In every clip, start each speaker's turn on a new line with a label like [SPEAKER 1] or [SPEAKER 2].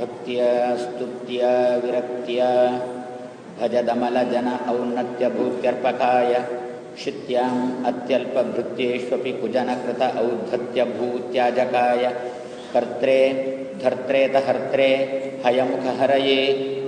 [SPEAKER 1] भक्त्या, स्तुत्या, विरक्त्या, भजदमलजन औन्नत्यभूत्यर्पकाय, क्षित्याम् अत्यल्पभृत्येष्वपि कुजनकृत औद्धत्यभूत्याजकाय। कर्त्रे धर्त्रेतहर्त्रे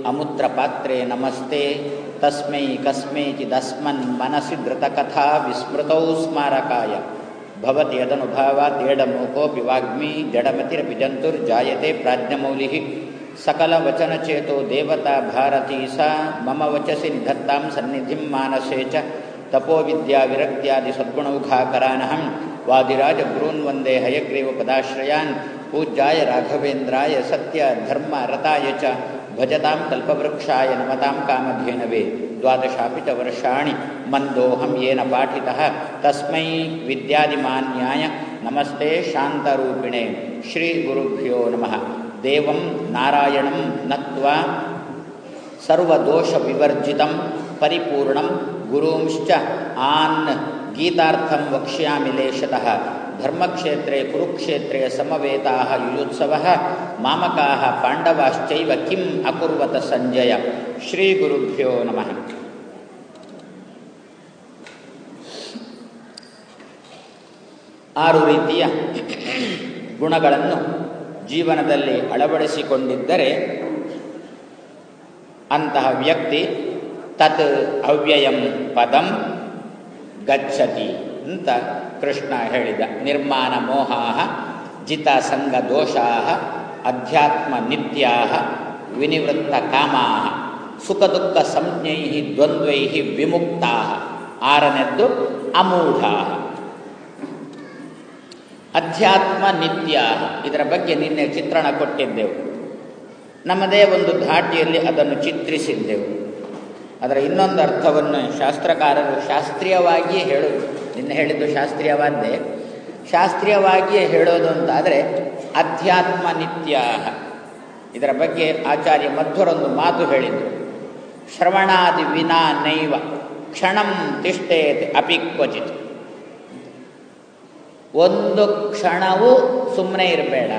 [SPEAKER 1] अमुत्र पात्रे नमस्ते। तस्मै कस्मैचिदस्मन्मनसि धृतकथा विस्मृतौ स्मारकाय। भवति यदनुभावात् एडमोकोऽपि वाग्मी जडमतिरपि जन्तुर्जायते प्राज्ञमौलिः। सकलवचनचेतो देवता भारती सा मम वचसि निधत्तां सन्निधिं मानसे च। तपोविद्याविरक्त्यादिसद्गुणौघाकरानहं वादिराजगुरून् वंदे हयग्रीवपदाश्रयान्। पूज्याय राघवेन्द्राय सत्यधर्मरताय च। भजतां कल्पवृक्षाय नमतां कामधेनवे वर्षाणि मन्दोऽहं येन पाठितः। तस्मै विद्यादिमान्याय नमस्ते शान्तरूपिणे श्रीगुरुभ्यो नमः। देवं नारायणं नत्वा सर्वदोषविवर्जितं परिपूर्णं गुरूंश्च आन् गीतार्थं वक्ष्यामि लेशतः। ಧರ್ಮಕ್ಷೇತ್ರೇ ಕುರುಕ್ಷೇತ್ರೇ ಸಮವೇತಾ ಯುಯುತ್ಸವ ಮಾಮಕಾ ಪಾಂಡವಾಶ್ಚೈವ ಕಿಂ ಅಕುರ್ವತ ಸಂಜಯ ಶ್ರೀ ಗುರುಭ್ಯೋ ನಮಃ ಆರು ರೀತಿಯ ಗುಣಗಳನ್ನು ಜೀವನದಲ್ಲಿ ಅಳವಡಿಸಿಕೊಂಡಿದ್ದರೆ ಅಂತಹ ವ್ಯಕ್ತಿ ತತ್ ಅವ್ಯಯಂ ಪದಂ ಗಚ್ಚತಿ ಅಂತ ಕೃಷ್ಣ ಹೇಳಿದ, ನಿರ್ಮಾಣ ಮೋಹಾ ಜಿತ ಸಂಗ ದೋಷಾ ಅಧ್ಯಾತ್ಮ ನಿತ್ಯಾ ವಿನಿವೃತ್ತ ಕಾಮಾ ಸುಖ ದುಃಖ ಸಂಜ್ಞೈ ದ್ವಂದ್ವೈ ವಿಮುಕ್ತಾ ಆರನೆದ್ದು ಅಮೂಢ ಅಧ್ಯಾತ್ಮ ನಿತ್ಯ ಇದರ ಬಗ್ಗೆ ನಿನ್ನೆ ಚಿತ್ರಣ ಕೊಟ್ಟಿದ್ದೆವು. ನಮ್ಮದೇ ಒಂದು ಧಾಟಿಯಲ್ಲಿ ಅದನ್ನು ಚಿತ್ರಿಸಿದ್ದೆವು. ಅದರ ಇನ್ನೊಂದು ಅರ್ಥವನ್ನು ಶಾಸ್ತ್ರಕಾರರು ಶಾಸ್ತ್ರೀಯವಾಗಿಯೇ ಹೇಳೋದು ನಿನ್ನೆ ಹೇಳಿದ್ದು ಶಾಸ್ತ್ರೀಯವಾದ್ದೇ. ಶಾಸ್ತ್ರೀಯವಾಗಿಯೇ ಹೇಳೋದು ಅಂತಾದರೆ ಅಧ್ಯಾತ್ಮ ನಿತ್ಯ. ಇದರ ಬಗ್ಗೆ ಆಚಾರ್ಯ ಮಧ್ವರೊಂದು ಮಾತು ಹೇಳಿದರು. ಶ್ರವಣಾದಿ ವಿನಾ ನೈವ, ಕ್ಷಣಂ ತಿಷ್ಟೇತ್ ಅಪಿ ಕ್ವಚಿತ್. ಒಂದು ಕ್ಷಣವೂ ಸುಮ್ಮನೆ ಇರಬೇಡ.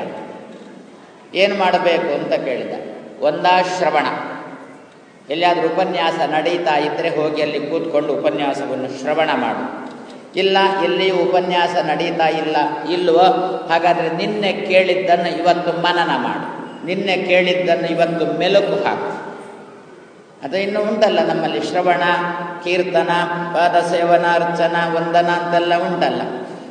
[SPEAKER 1] ಏನು ಮಾಡಬೇಕು ಅಂತ ಕೇಳಿದ. ಒಂದಾ ಶ್ರವಣ. ಎಲ್ಲಿಯಾದರೂ ಉಪನ್ಯಾಸ ನಡೀತಾ ಇದ್ದರೆ ಹೋಗಿ ಅಲ್ಲಿ ಕೂತ್ಕೊಂಡು ಉಪನ್ಯಾಸವನ್ನು ಶ್ರವಣ ಮಾಡು. ಇಲ್ಲ ಎಲ್ಲಿಯೂ ಉಪನ್ಯಾಸ ನಡೀತಾ ಇಲ್ಲ, ಇಲ್ವೋ? ಹಾಗಾದರೆ ನಿನ್ನೆ ಕೇಳಿದ್ದನ್ನು ಇವತ್ತು ಮನನ ಮಾಡು. ನಿನ್ನೆ ಕೇಳಿದ್ದನ್ನು ಇವತ್ತು ಮೆಲುಕು ಹಾಕು. ಅದು ಇನ್ನೂ ಉಂಟಲ್ಲ, ನಮ್ಮಲ್ಲಿ ಶ್ರವಣ, ಕೀರ್ತನ ಪಾದ ಸೇವನ ಅರ್ಚನ, ವಂದನ ಅಂತೆಲ್ಲ ಉಂಟಲ್ಲ.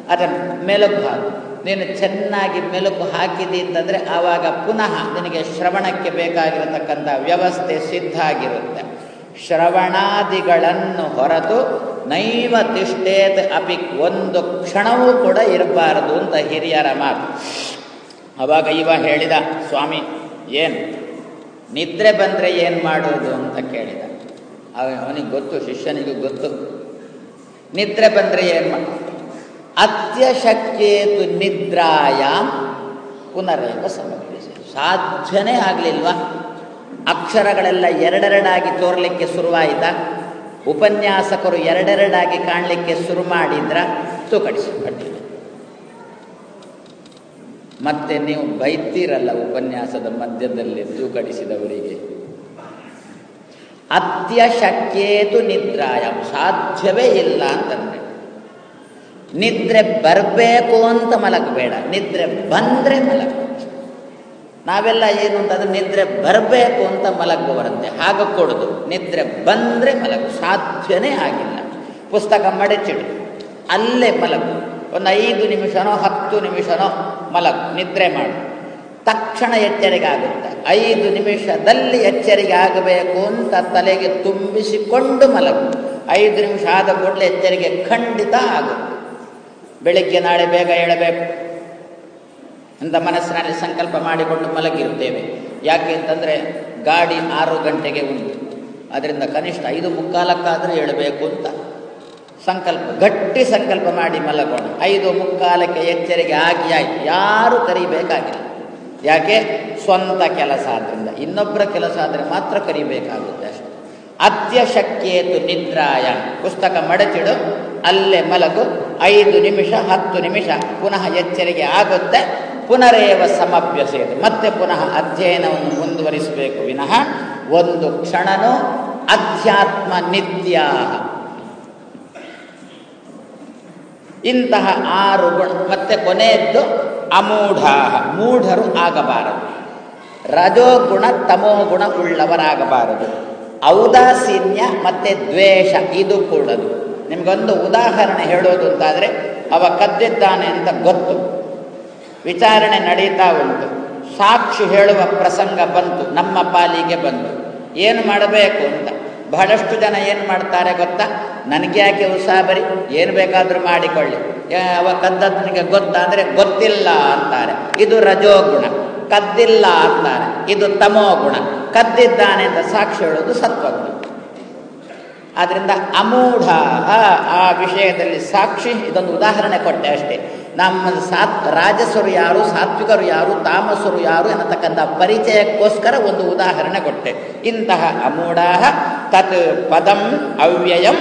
[SPEAKER 1] ಅದನ್ನು ಮೆಲುಕು ಹಾಕು. ನೀನು ಚೆನ್ನಾಗಿ ಮೆಲುಕು ಹಾಕಿದಿ ಅಂತಂದರೆ ಆವಾಗ ಪುನಃ ನಿನಗೆ ಶ್ರವಣಕ್ಕೆ ಬೇಕಾಗಿರತಕ್ಕಂಥ ವ್ಯವಸ್ಥೆ ಸಿದ್ಧ ಆಗಿರುತ್ತೆ. ಶ್ರವಣಾದಿಗಳನ್ನು ಹೊರತು ನೈವ ತಿಷ್ಟೇತ್ ಅಪಿ ಒಂದು ಕ್ಷಣವೂ ಕೂಡ ಇರಬಾರದು ಅಂತ ಹಿರಿಯರ ಮಾತು. ಅವಾಗ ಇವ ಹೇಳಿದ, ಸ್ವಾಮಿ, ಏನು? ನಿದ್ರೆ ಬಂದರೆ ಏನು ಮಾಡೋದು ಅಂತ ಕೇಳಿದ. ಅವನಿಗೆ ಗೊತ್ತು, ಶಿಷ್ಯನಿಗೂ ಗೊತ್ತು. ನಿದ್ರೆ ಬಂದರೆ ಏನು ಮಾಡ ಅತ್ಯಶಕ್ಯೇತು ನಿದ್ರಾಯ ಪುನರೇವ ಸಮರ್ಪಿಸಿ. ಸಾಧ್ಯನೇ ಆಗಲಿಲ್ವ? ಅಕ್ಷರಗಳೆಲ್ಲ ಎರಡೆರಡಾಗಿ ತೋರಲಿಕ್ಕೆ ಶುರುವಾಯಿತಾ? ಉಪನ್ಯಾಸಕರು ಎರಡೆರಡಾಗಿ ಕಾಣಲಿಕ್ಕೆ ಶುರು ಮಾಡಿದ್ರ ತೂಕಡಿಸಿ. ಮತ್ತೆ ನೀವು ಬೈತೀರಲ್ಲ ಉಪನ್ಯಾಸದ ಮಧ್ಯದಲ್ಲಿ ತೂಕಡಿಸಿದವರಿಗೆ. ಅತ್ಯಶಕ್ಯೇತು ನಿದ್ರಾಯ, ಸಾಧ್ಯವೇ ಇಲ್ಲ ಅಂತಂದ್ರೆ ನಿದ್ರೆ ಬರಬೇಕು ಅಂತ ಮಲಗಬೇಡ, ನಿದ್ರೆ ಬಂದ್ರೆ ಮಲಗ. ನಾವೆಲ್ಲ ಏನು ಅಂತಂದ್ರೆ ನಿದ್ರೆ ಬರಬೇಕು ಅಂತ ಮಲಗುವರಂತೆ ಹಾಗೆ ಕೊಡೋದು. ನಿದ್ರೆ ಬಂದರೆ ಮಲಗು. ಸಾಧ್ಯನೇ ಆಗಿಲ್ಲ. ಪುಸ್ತಕ ಮಡಚಿಡು. ಅಲ್ಲೇ ಮಲಗು. ಒಂದು ಐದು ನಿಮಿಷನೋ, ಹತ್ತು ನಿಮಿಷನೋ ಮಲಗು. ನಿದ್ರೆ ಮಾಡು. ತಕ್ಷಣ ಎಚ್ಚರಿಕೆ ಆಗುತ್ತೆ ಐದು ನಿಮಿಷದಲ್ಲಿ ಎಚ್ಚರಿಕೆ ಆಗಬೇಕು ಅಂತ ತಲೆಗೆ ತುಂಬಿಸಿಕೊಂಡು ಮಲಗು. ಐದು ನಿಮಿಷ ಆದ ಕೂಡಲೇ ಎಚ್ಚರಿಕೆ ಖಂಡಿತ ಆಗುತ್ತೆ. ಬೆಳಿಗ್ಗೆ ನಾಳೆ ಬೇಗ ಏಳಬೇಕು ಅಂತ ಮನಸ್ಸಿನಲ್ಲಿ ಸಂಕಲ್ಪ ಮಾಡಿಕೊಂಡು ಮಲಗಿರುತ್ತೇವೆ. ಯಾಕೆ ಅಂತಂದರೆ ಗಾಡಿ ಆರು ಗಂಟೆಗೆ ಉಂಟು. ಅದರಿಂದ ಕನಿಷ್ಠ ಐದು ಮುಕ್ಕಾಲಕ್ಕಾದರೂ ಹೇಳಬೇಕು ಅಂತ ಸಂಕಲ್ಪ, ಗಟ್ಟಿ ಸಂಕಲ್ಪ ಮಾಡಿ ಮಲಗೋಣ. ಐದು ಮುಕ್ಕಾಲಕ್ಕೆ ಎಚ್ಚರಿಕೆ ಆಗಿ ಆಯಿತು. ಯಾರೂ ಕರಿಬೇಕಾಗಿಲ್ಲ. ಯಾಕೆ? ಸ್ವಂತ ಕೆಲಸ ಆದ್ದರಿಂದ ಇನ್ನೊಬ್ಬರ ಕೆಲಸ ಆದರೆ ಮಾತ್ರ ಕರಿಬೇಕಾಗುತ್ತೆ ಅಷ್ಟೆ. ಅತ್ಯಶಕ್ಯೇತು ನಿದ್ರಾಯ ಪುಸ್ತಕ ಮಡಚಿಡು, ಅಲ್ಲೇ ಮಲಗು. ಐದು ನಿಮಿಷ, ಹತ್ತು ನಿಮಿಷ, ಪುನಃ ಎಚ್ಚರಿಕೆ ಆಗುತ್ತೆ. ಪುನರೇವ ಸಮಭ್ಯಸೆಯದು ಮತ್ತೆ ಪುನಃ ಅಧ್ಯಯನವನ್ನು ಮುಂದುವರಿಸಬೇಕು. ವಿನಃ ಒಂದು ಕ್ಷಣನೂ ಅಧ್ಯಾತ್ಮ ನಿತ್ಯ. ಇಂತಹ ಆರು ಗುಣ, ಮತ್ತೆ ಕೊನೆಯದ್ದು ಅಮೂಢ. ಮೂಢರು ಆಗಬಾರದು. ರಜೋಗುಣ ತಮೋಗುಣ ಉಳ್ಳವರಾಗಬಾರದು ಔದಾಸೀನ್ಯ ಮತ್ತೆ ದ್ವೇಷ, ಇದು ಕೂಡದು. ನಿಮಗೊಂದು ಉದಾಹರಣೆ ಹೇಳೋದು ಅಂತಾದರೆ, ಅವ ಕದ್ದಿದ್ದಾನೆ ಅಂತ ಗೊತ್ತು. ವಿಚಾರಣೆ ನಡೀತಾ ಉಂಟು. ಸಾಕ್ಷಿ ಹೇಳುವ ಪ್ರಸಂಗ ಬಂತು, ನಮ್ಮ ಪಾಲಿಗೆ ಬಂತು ಏನು ಮಾಡಬೇಕು ಅಂತ? ಬಹಳಷ್ಟು ಜನ ಏನು ಮಾಡ್ತಾರೆ ಗೊತ್ತಾ? ನನಗೆ ಯಾಕೆ ಉಸಾಬರಿ ಏನು ಬೇಕಾದರೂ ಮಾಡಿಕೊಳ್ಳಿ. ಅವ ಕದ್ದನಿಗೆ ಗೊತ್ತಾ ಅಂದರೆ ಗೊತ್ತಿಲ್ಲ ಅಂತಾರೆ. ಇದು ರಜೋಗುಣ. ಕದ್ದಿಲ್ಲ ಅಂತಾರೆ. ಇದು ತಮೋಗುಣ. ಕದ್ದಿದ್ದಾನೆ ಅಂತ ಸಾಕ್ಷಿ ಹೇಳೋದು ಸತ್ವಗುಣ. ಆದ್ದರಿಂದ ಅಮೂಢ ಆ ವಿಷಯದಲ್ಲಿ ಸಾಕ್ಷಿ ಇದೊಂದು ಉದಾಹರಣೆ ಕೊಟ್ಟೆ ಅಷ್ಟೇ. ನಮ್ಮ ಸಾತ್ ರಾಜಸರು ಯಾರು, ಸಾತ್ವಿಕರು ಯಾರು, ತಾಮಸರು ಯಾರು ಎನ್ನತಕ್ಕಂಥ ಪರಿಚಯಕ್ಕೋಸ್ಕರ ಒಂದು ಉದಾಹರಣೆ ಕೊಟ್ಟೆ. ಇಂತಹ ಅಮೂಢ ತತ್ ಪದಂ ಅವ್ಯಯಂ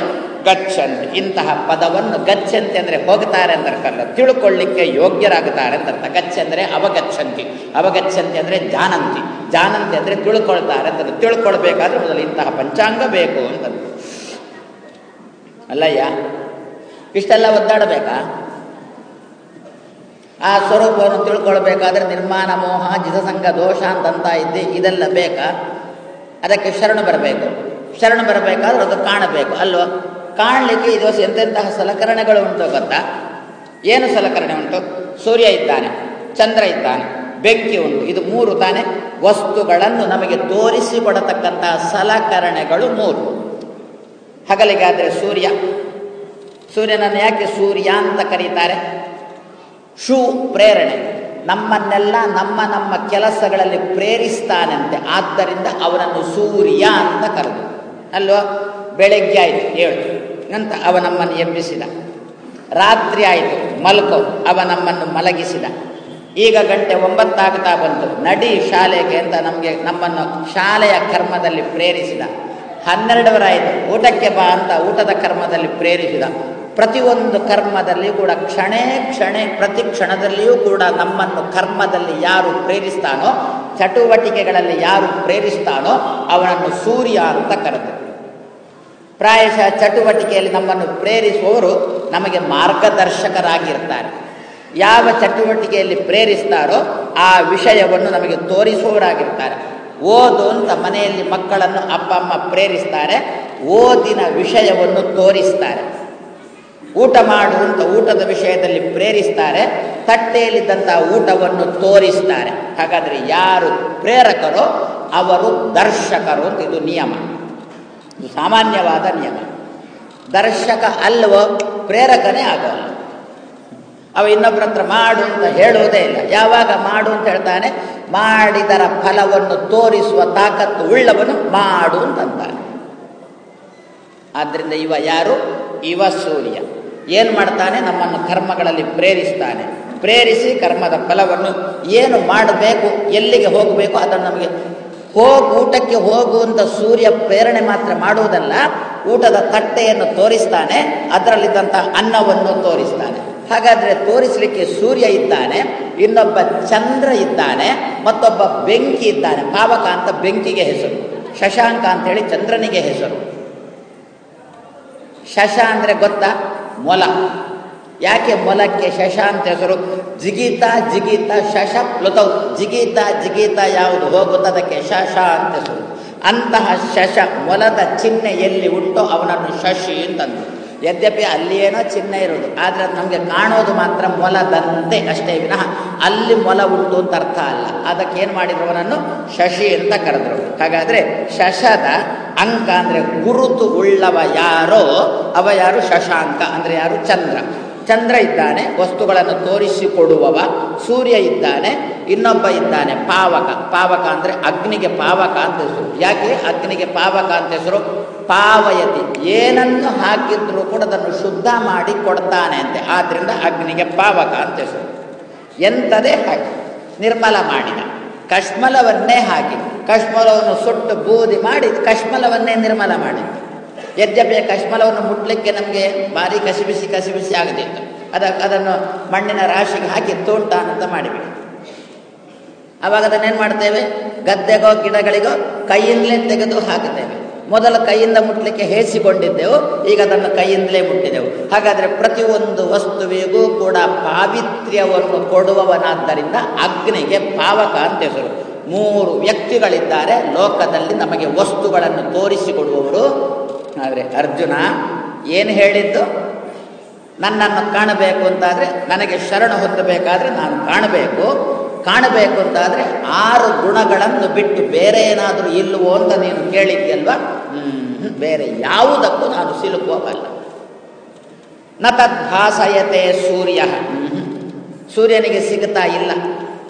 [SPEAKER 1] ಗಚ್ಚಂತ್. ಇಂತಹ ಪದವನ್ನು ಗಚ್ಚಂತೆ ಅಂದರೆ ಹೋಗ್ತಾರೆ ಅಂತ ಅರ್ಥ ಅಲ್ಲ ತಿಳ್ಕೊಳ್ಳಿಕ್ಕೆ ಯೋಗ್ಯರಾಗುತ್ತಾರೆ ಅಂತ ಅರ್ಥ ಗಚ್ಚ ಅಂದರೆ ಅವಗಚ್ಚಂತಿ. ಅವಗಚ್ಚಂತಿ ಅಂದರೆ ಜಾನಂತಿ. ಜಾನಂತಿ ಅಂದರೆ ತಿಳ್ಕೊಳ್ತಾರೆ ಅಂತ ತಿಳ್ಕೊಳ್ಬೇಕಾದ್ರೆ ಮೊದಲು ಇಂತಹ ಪಂಚಾಂಗ ಬೇಕು ಅಂತಂದು ಅಲ್ಲಯ್ಯ, ಇಷ್ಟೆಲ್ಲ ಒದ್ದಾಡಬೇಕಾ? ಆ ಸ್ವರೂಪವನ್ನು ತಿಳ್ಕೊಳ್ಬೇಕಾದ್ರೆ ನಿರ್ಮಾಣ, ಮೋಹ, ಜಿತಸಂಗ, ದೋಷ ಅಂತಂತ ಇದ್ದೆ, ಇದೆಲ್ಲ ಬೇಕಾ? ಅದಕ್ಕೆ ಶರಣ ಬರಬೇಕು. ಶರಣ ಬರಬೇಕಾದ್ರೆ ಅದು ಕಾಣಬೇಕು, ಅಲ್ವ? ಕಾಣಲಿಕ್ಕೆ ಇದು ಎಂತೆಂತಹ ಸಲಕರಣೆಗಳು ಉಂಟು ಗೊತ್ತಾ? ಏನು ಸಲಕರಣೆ ಉಂಟು? ಸೂರ್ಯ ಇದ್ದಾನೆ, ಚಂದ್ರ ಇದ್ದಾನೆ, ಬೆಂಕಿ ಉಂಟು. ಇದು ಮೂರು ತಾನೆ. ವಸ್ತುಗಳನ್ನು ನಮಗೆ ತೋರಿಸಿಕೊಡತಕ್ಕಂತಹ ಸಲಕರಣೆಗಳು ಮೂರು. ಹಗಲಿಗಾದರೆ ಸೂರ್ಯ. ಸೂರ್ಯನನ್ನು ಯಾಕೆ ಸೂರ್ಯ ಅಂತ ಕರೀತಾರೆ? ಶೂ ಪ್ರೇರಣೆ. ನಮ್ಮನ್ನೆಲ್ಲ ನಮ್ಮ ನಮ್ಮ ಕೆಲಸಗಳಲ್ಲಿ ಪ್ರೇರಿಸ್ತಾನಂತೆ. ಆದ್ದರಿಂದ ಅವನನ್ನು ಸೂರ್ಯ ಅಂತ ಕರೆದು. ಅಲ್ವಾ? ಬೆಳಗ್ಗೆ ಆಯಿತು, ಏಳು. ಅಂತ ಅವ ನಮ್ಮನ್ನು ಎಬ್ಬಿಸಿದ. ರಾತ್ರಿ ಆಯಿತು, ಮಲ್ಕೋ. ಅವ ನಮ್ಮನ್ನು ಮಲಗಿಸಿದ. ಈಗ ಗಂಟೆ ಒಂಬತ್ತಾಗ್ತಾ ಬಂತು. ನಡಿ ಶಾಲೆಗೆ ಅಂತ ನಮಗೆ ನಮ್ಮನ್ನು ಶಾಲೆಯ ಕರ್ಮದಲ್ಲಿ ಪ್ರೇರಿಸಿದ. ಹನ್ನೆರಡವರಾಯಿತು. ಊಟಕ್ಕೆ ಬಾ ಅಂತ ಊಟದ ಕರ್ಮದಲ್ಲಿ ಪ್ರೇರಿಸಿದ. ಪ್ರತಿಯೊಂದು ಕರ್ಮದಲ್ಲಿ ಕೂಡ ಕ್ಷಣೇ ಕ್ಷಣೆ, ಪ್ರತಿ ಕ್ಷಣದಲ್ಲಿಯೂ ಕೂಡ ನಮ್ಮನ್ನು ಕರ್ಮದಲ್ಲಿ ಯಾರು ಪ್ರೇರಿಸ್ತಾನೋ, ಚಟುವಟಿಕೆಗಳಲ್ಲಿ ಯಾರು ಪ್ರೇರಿಸ್ತಾನೋ ಅವನನ್ನು ಸೂರ್ಯ ಅಂತ ಕರೆದರು. ಪ್ರಾಯಶಃ ಚಟುವಟಿಕೆಯಲ್ಲಿ ನಮ್ಮನ್ನು ಪ್ರೇರಿಸುವವರು ನಮಗೆ ಮಾರ್ಗದರ್ಶಕರಾಗಿರ್ತಾರೆ. ಯಾವ ಚಟುವಟಿಕೆಯಲ್ಲಿ ಪ್ರೇರಿಸ್ತಾರೋ ಆ ವಿಷಯವನ್ನು ನಮಗೆ ತೋರಿಸುವವರಾಗಿರ್ತಾರೆ. ಓದು ಅಂತ ಮನೆಯಲ್ಲಿ ಮಕ್ಕಳನ್ನು ಅಪ್ಪ ಅಮ್ಮ ಪ್ರೇರಿಸ್ತಾರೆ, ಓದಿನ ವಿಷಯವನ್ನು ತೋರಿಸ್ತಾರೆ. ಊಟ ಮಾಡು ಊಟದ ವಿಷಯದಲ್ಲಿ ಪ್ರೇರಿಸ್ತಾರೆ ತಟ್ಟೆಯಲ್ಲಿದ್ದಂಥ ಊಟವನ್ನು ತೋರಿಸ್ತಾರೆ. ಹಾಗಾದರೆ ಯಾರು ಪ್ರೇರಕರೋ ಅವರು ದರ್ಶಕರು ಅಂತ ಇದು ನಿಯಮ. ಇದು ಸಾಮಾನ್ಯವಾದ ನಿಯಮ. ದರ್ಶಕ ಅಲ್ವೋ, ಪ್ರೇರಕನೇ ಆಗೋಲ್ಲ. ಅವ ಇನ್ನೊಬ್ಬರ ಹತ್ರ ಮಾಡು ಅಂತ ಹೇಳುವುದೇ ಇಲ್ಲ. ಯಾವಾಗ ಮಾಡು ಅಂತ ಹೇಳ್ತಾನೆ, ಮಾಡಿದರ ಫಲವನ್ನು ತೋರಿಸುವ ತಾಕತ್ತು ಉಳ್ಳವನು ಮಾಡು ಅಂತಂತಾನೆ ಆದ್ದರಿಂದ ಇವ ಯಾರು? ಇವ ಸೂರ್ಯ. ಏನು ಮಾಡ್ತಾನೆ? ನಮ್ಮನ್ನು ಕರ್ಮಗಳಲ್ಲಿ ಪ್ರೇರಿಸ್ತಾನೆ. ಪ್ರೇರಿಸಿ ಕರ್ಮದ ಫಲವನ್ನು ಏನು ಮಾಡಬೇಕು, ಎಲ್ಲಿಗೆ ಹೋಗಬೇಕು ಅದನ್ನು ನಮಗೆ ಹೋಗು, ಊಟಕ್ಕೆ ಹೋಗು ಅಂತ ಸೂರ್ಯ ಪ್ರೇರಣೆ ಮಾತ್ರ ಮಾಡುವುದಲ್ಲ, ಊಟದ ತಟ್ಟೆಯನ್ನು ತೋರಿಸ್ತಾನೆ ಅದರಲ್ಲಿದ್ದಂಥ ಅನ್ನವನ್ನು ತೋರಿಸ್ತಾನೆ. ಹಾಗಾದರೆ ತೋರಿಸಲಿಕ್ಕೆ ಸೂರ್ಯ ಇದ್ದಾನೆ, ಇನ್ನೊಬ್ಬ ಚಂದ್ರ ಇದ್ದಾನೆ, ಮತ್ತೊಬ್ಬ ಬೆಂಕಿ ಇದ್ದಾನೆ. ಪಾವಕ ಅಂತ ಬೆಂಕಿಗೆ ಹೆಸರು. ಶಶಾಂಕ ಅಂತ ಹೇಳಿ ಚಂದ್ರನಿಗೆ ಹೆಸರು. ಶಶ ಅಂದರೆ ಗೊತ್ತಾ? ಮೊಲ. ಯಾಕೆ ಮೊಲಕ್ಕೆ ಶಶ ಅಂತ ಹೆಸರು? ಜಿಗೀತ ಜಿಗೀತ, ಶಶ ಪ್ಲುತೌ. ಜಿಗೀತ ಜಿಗೀತ ಯಾವುದು? ಹೋಗುತ್ತದಕ್ಕೆ ಶಶ ಅಂತ ಹೆಸರು. ಅಂತಹ ಶಶ ಮೊಲದ ಚಿಹ್ನೆ ಎಲ್ಲಿ ಉಂಟೋ, ಅವನನ್ನು ಶಶಿ ಅಂತಂದು ಯದ್ಯಪಿ ಏನೋ ಚಿನ್ನ ಇರೋದು ಆದರೆ ಅದು ನಮಗೆ ಕಾಣೋದು ಮಾತ್ರ ಮೊಲದಂತೆ ಅಷ್ಟೇ ವಿನಃ ಅಲ್ಲಿ ಮೊಲ ಉಂಟು ಅಂತ ಅರ್ಥ ಅಲ್ಲ. ಅದಕ್ಕೆ ಏನು ಮಾಡಿದ್ರು ಅವನನ್ನು ಶಶಿ ಅಂತ ಕರೆದ್ರು. ಹಾಗಾದರೆ ಶಶದ ಅಂಕ ಅಂದರೆ ಗುರುತು ಉಳ್ಳವ ಯಾರೋ, ಅವ ಯಾರು ಶಶಾಂಕ, ಅಂದರೆ ಯಾರು ಚಂದ್ರ. ಚಂದ್ರ ಇದ್ದಾನೆ, ವಸ್ತುಗಳನ್ನು ತೋರಿಸಿಕೊಡುವವ ಸೂರ್ಯ ಇದ್ದಾನೆ, ಇನ್ನೊಬ್ಬ ಇದ್ದಾನೆ ಪಾವಕ. ಪಾವಕ ಅಂದರೆ ಅಗ್ನಿಗೆ ಪಾವಕ ಅಂತ ಹೆಸರು. ಯಾಕೆ ಅಗ್ನಿಗೆ ಪಾವಕ ಅಂತ ಹೆಸರು? ಪಾವಯತಿ. ಏನನ್ನು ಹಾಕಿದ್ರೂ ಕೂಡ ಅದನ್ನು ಶುದ್ಧ ಮಾಡಿ ಕೊಡ್ತಾನೆ ಅಂತೆ. ಆದ್ದರಿಂದ ಅಗ್ನಿಗೆ ಪಾವಕ ಅಂತ ಹೆಸರು. ಎಂಥದೇ ಹಾಕಿ. ನಿರ್ಮಲ ಮಾಡಿದ. ಕಶ್ಮಲವನ್ನೇ ಹಾಕಿ. ಕಶ್ಮಲವನ್ನು ಸುಟ್ಟು ಬೂದಿ ಮಾಡಿ ಕಶ್ಮಲವನ್ನೇ ನಿರ್ಮಲ ಮಾಡಿದ್ದು. ಯದ್ಯಪಿ ಕಶ್ಮಲವನ್ನು ಮುಟ್ಲಿಕ್ಕೆ ನಮಗೆ ಭಾರಿ ಕಸಿಬಿಸಿ ಕಸಿಬಿಸಿ ಆಗದಿತ್ತು. ಅದ, ಅದನ್ನು ಮಣ್ಣಿನ ರಾಶಿಗೆ ಹಾಕಿ ತೋಂಟ ಅಂತ ಮಾಡಿಬಿಡಿ. ಆವಾಗ ಅದನ್ನೇನು ಮಾಡ್ತೇವೆ? ಗದ್ದೆಗೋ, ಗಿಡಗಳಿಗೋ ಕೈಯಿಂದಲೇ ತೆಗೆದು ಹಾಕುತ್ತೇವೆ. ಮೊದಲು ಕೈಯಿಂದ ಮುಟ್ಲಿಕ್ಕೆ ಹೇಸಿಕೊಂಡಿದ್ದೆವು, ಈಗ ಅದನ್ನು ಕೈಯಿಂದಲೇ ಮುಟ್ಟಿದೆವು. ಹಾಗಾದರೆ ಪ್ರತಿಯೊಂದು ವಸ್ತುವಿಗೂ ಕೂಡ ಪಾವಿತ್ರ್ಯವನ್ನು ಕೊಡುವವನಾದ್ದರಿಂದ ಅಗ್ನಿಗೆ ಪಾವಕ ಅಂತ ಹೆಸರು. ಮೂರು ವ್ಯಕ್ತಿಗಳಿದ್ದಾರೆ, ಲೋಕದಲ್ಲಿ ನಮಗೆ ವಸ್ತುಗಳನ್ನು ತೋರಿಸಿಕೊಡುವವರು ಆದರೆ ಅರ್ಜುನ ಏನು ಹೇಳಿದ್ದು? ನನ್ನನ್ನು ಕಾಣಬೇಕು ಅಂತಾದರೆ ನನಗೆ ಶರಣ ಹೊಂದಬೇಕಾದ್ರೆ ನಾನು ಕಾಣಬೇಕು. ಕಾಣಬೇಕು ಅಂತಾದರೆ ಆರು ಗುಣಗಳನ್ನು ಬಿಟ್ಟು ಬೇರೆ ಏನಾದರೂ ಇಲ್ಲವೋ ಅಂತ ನೀನು ಕೇಳಿದ್ದಲ್ವ ಬೇರೆ ಯಾವುದಕ್ಕೂ ನಾನು ಸಿಲುಕುವವಲ್ಲ ನ ತದ್ಭಾಸಯತೆ ಸೂರ್ಯ. ಸೂರ್ಯನಿಗೆ ಸಿಗುತ್ತಾ ಇಲ್ಲ.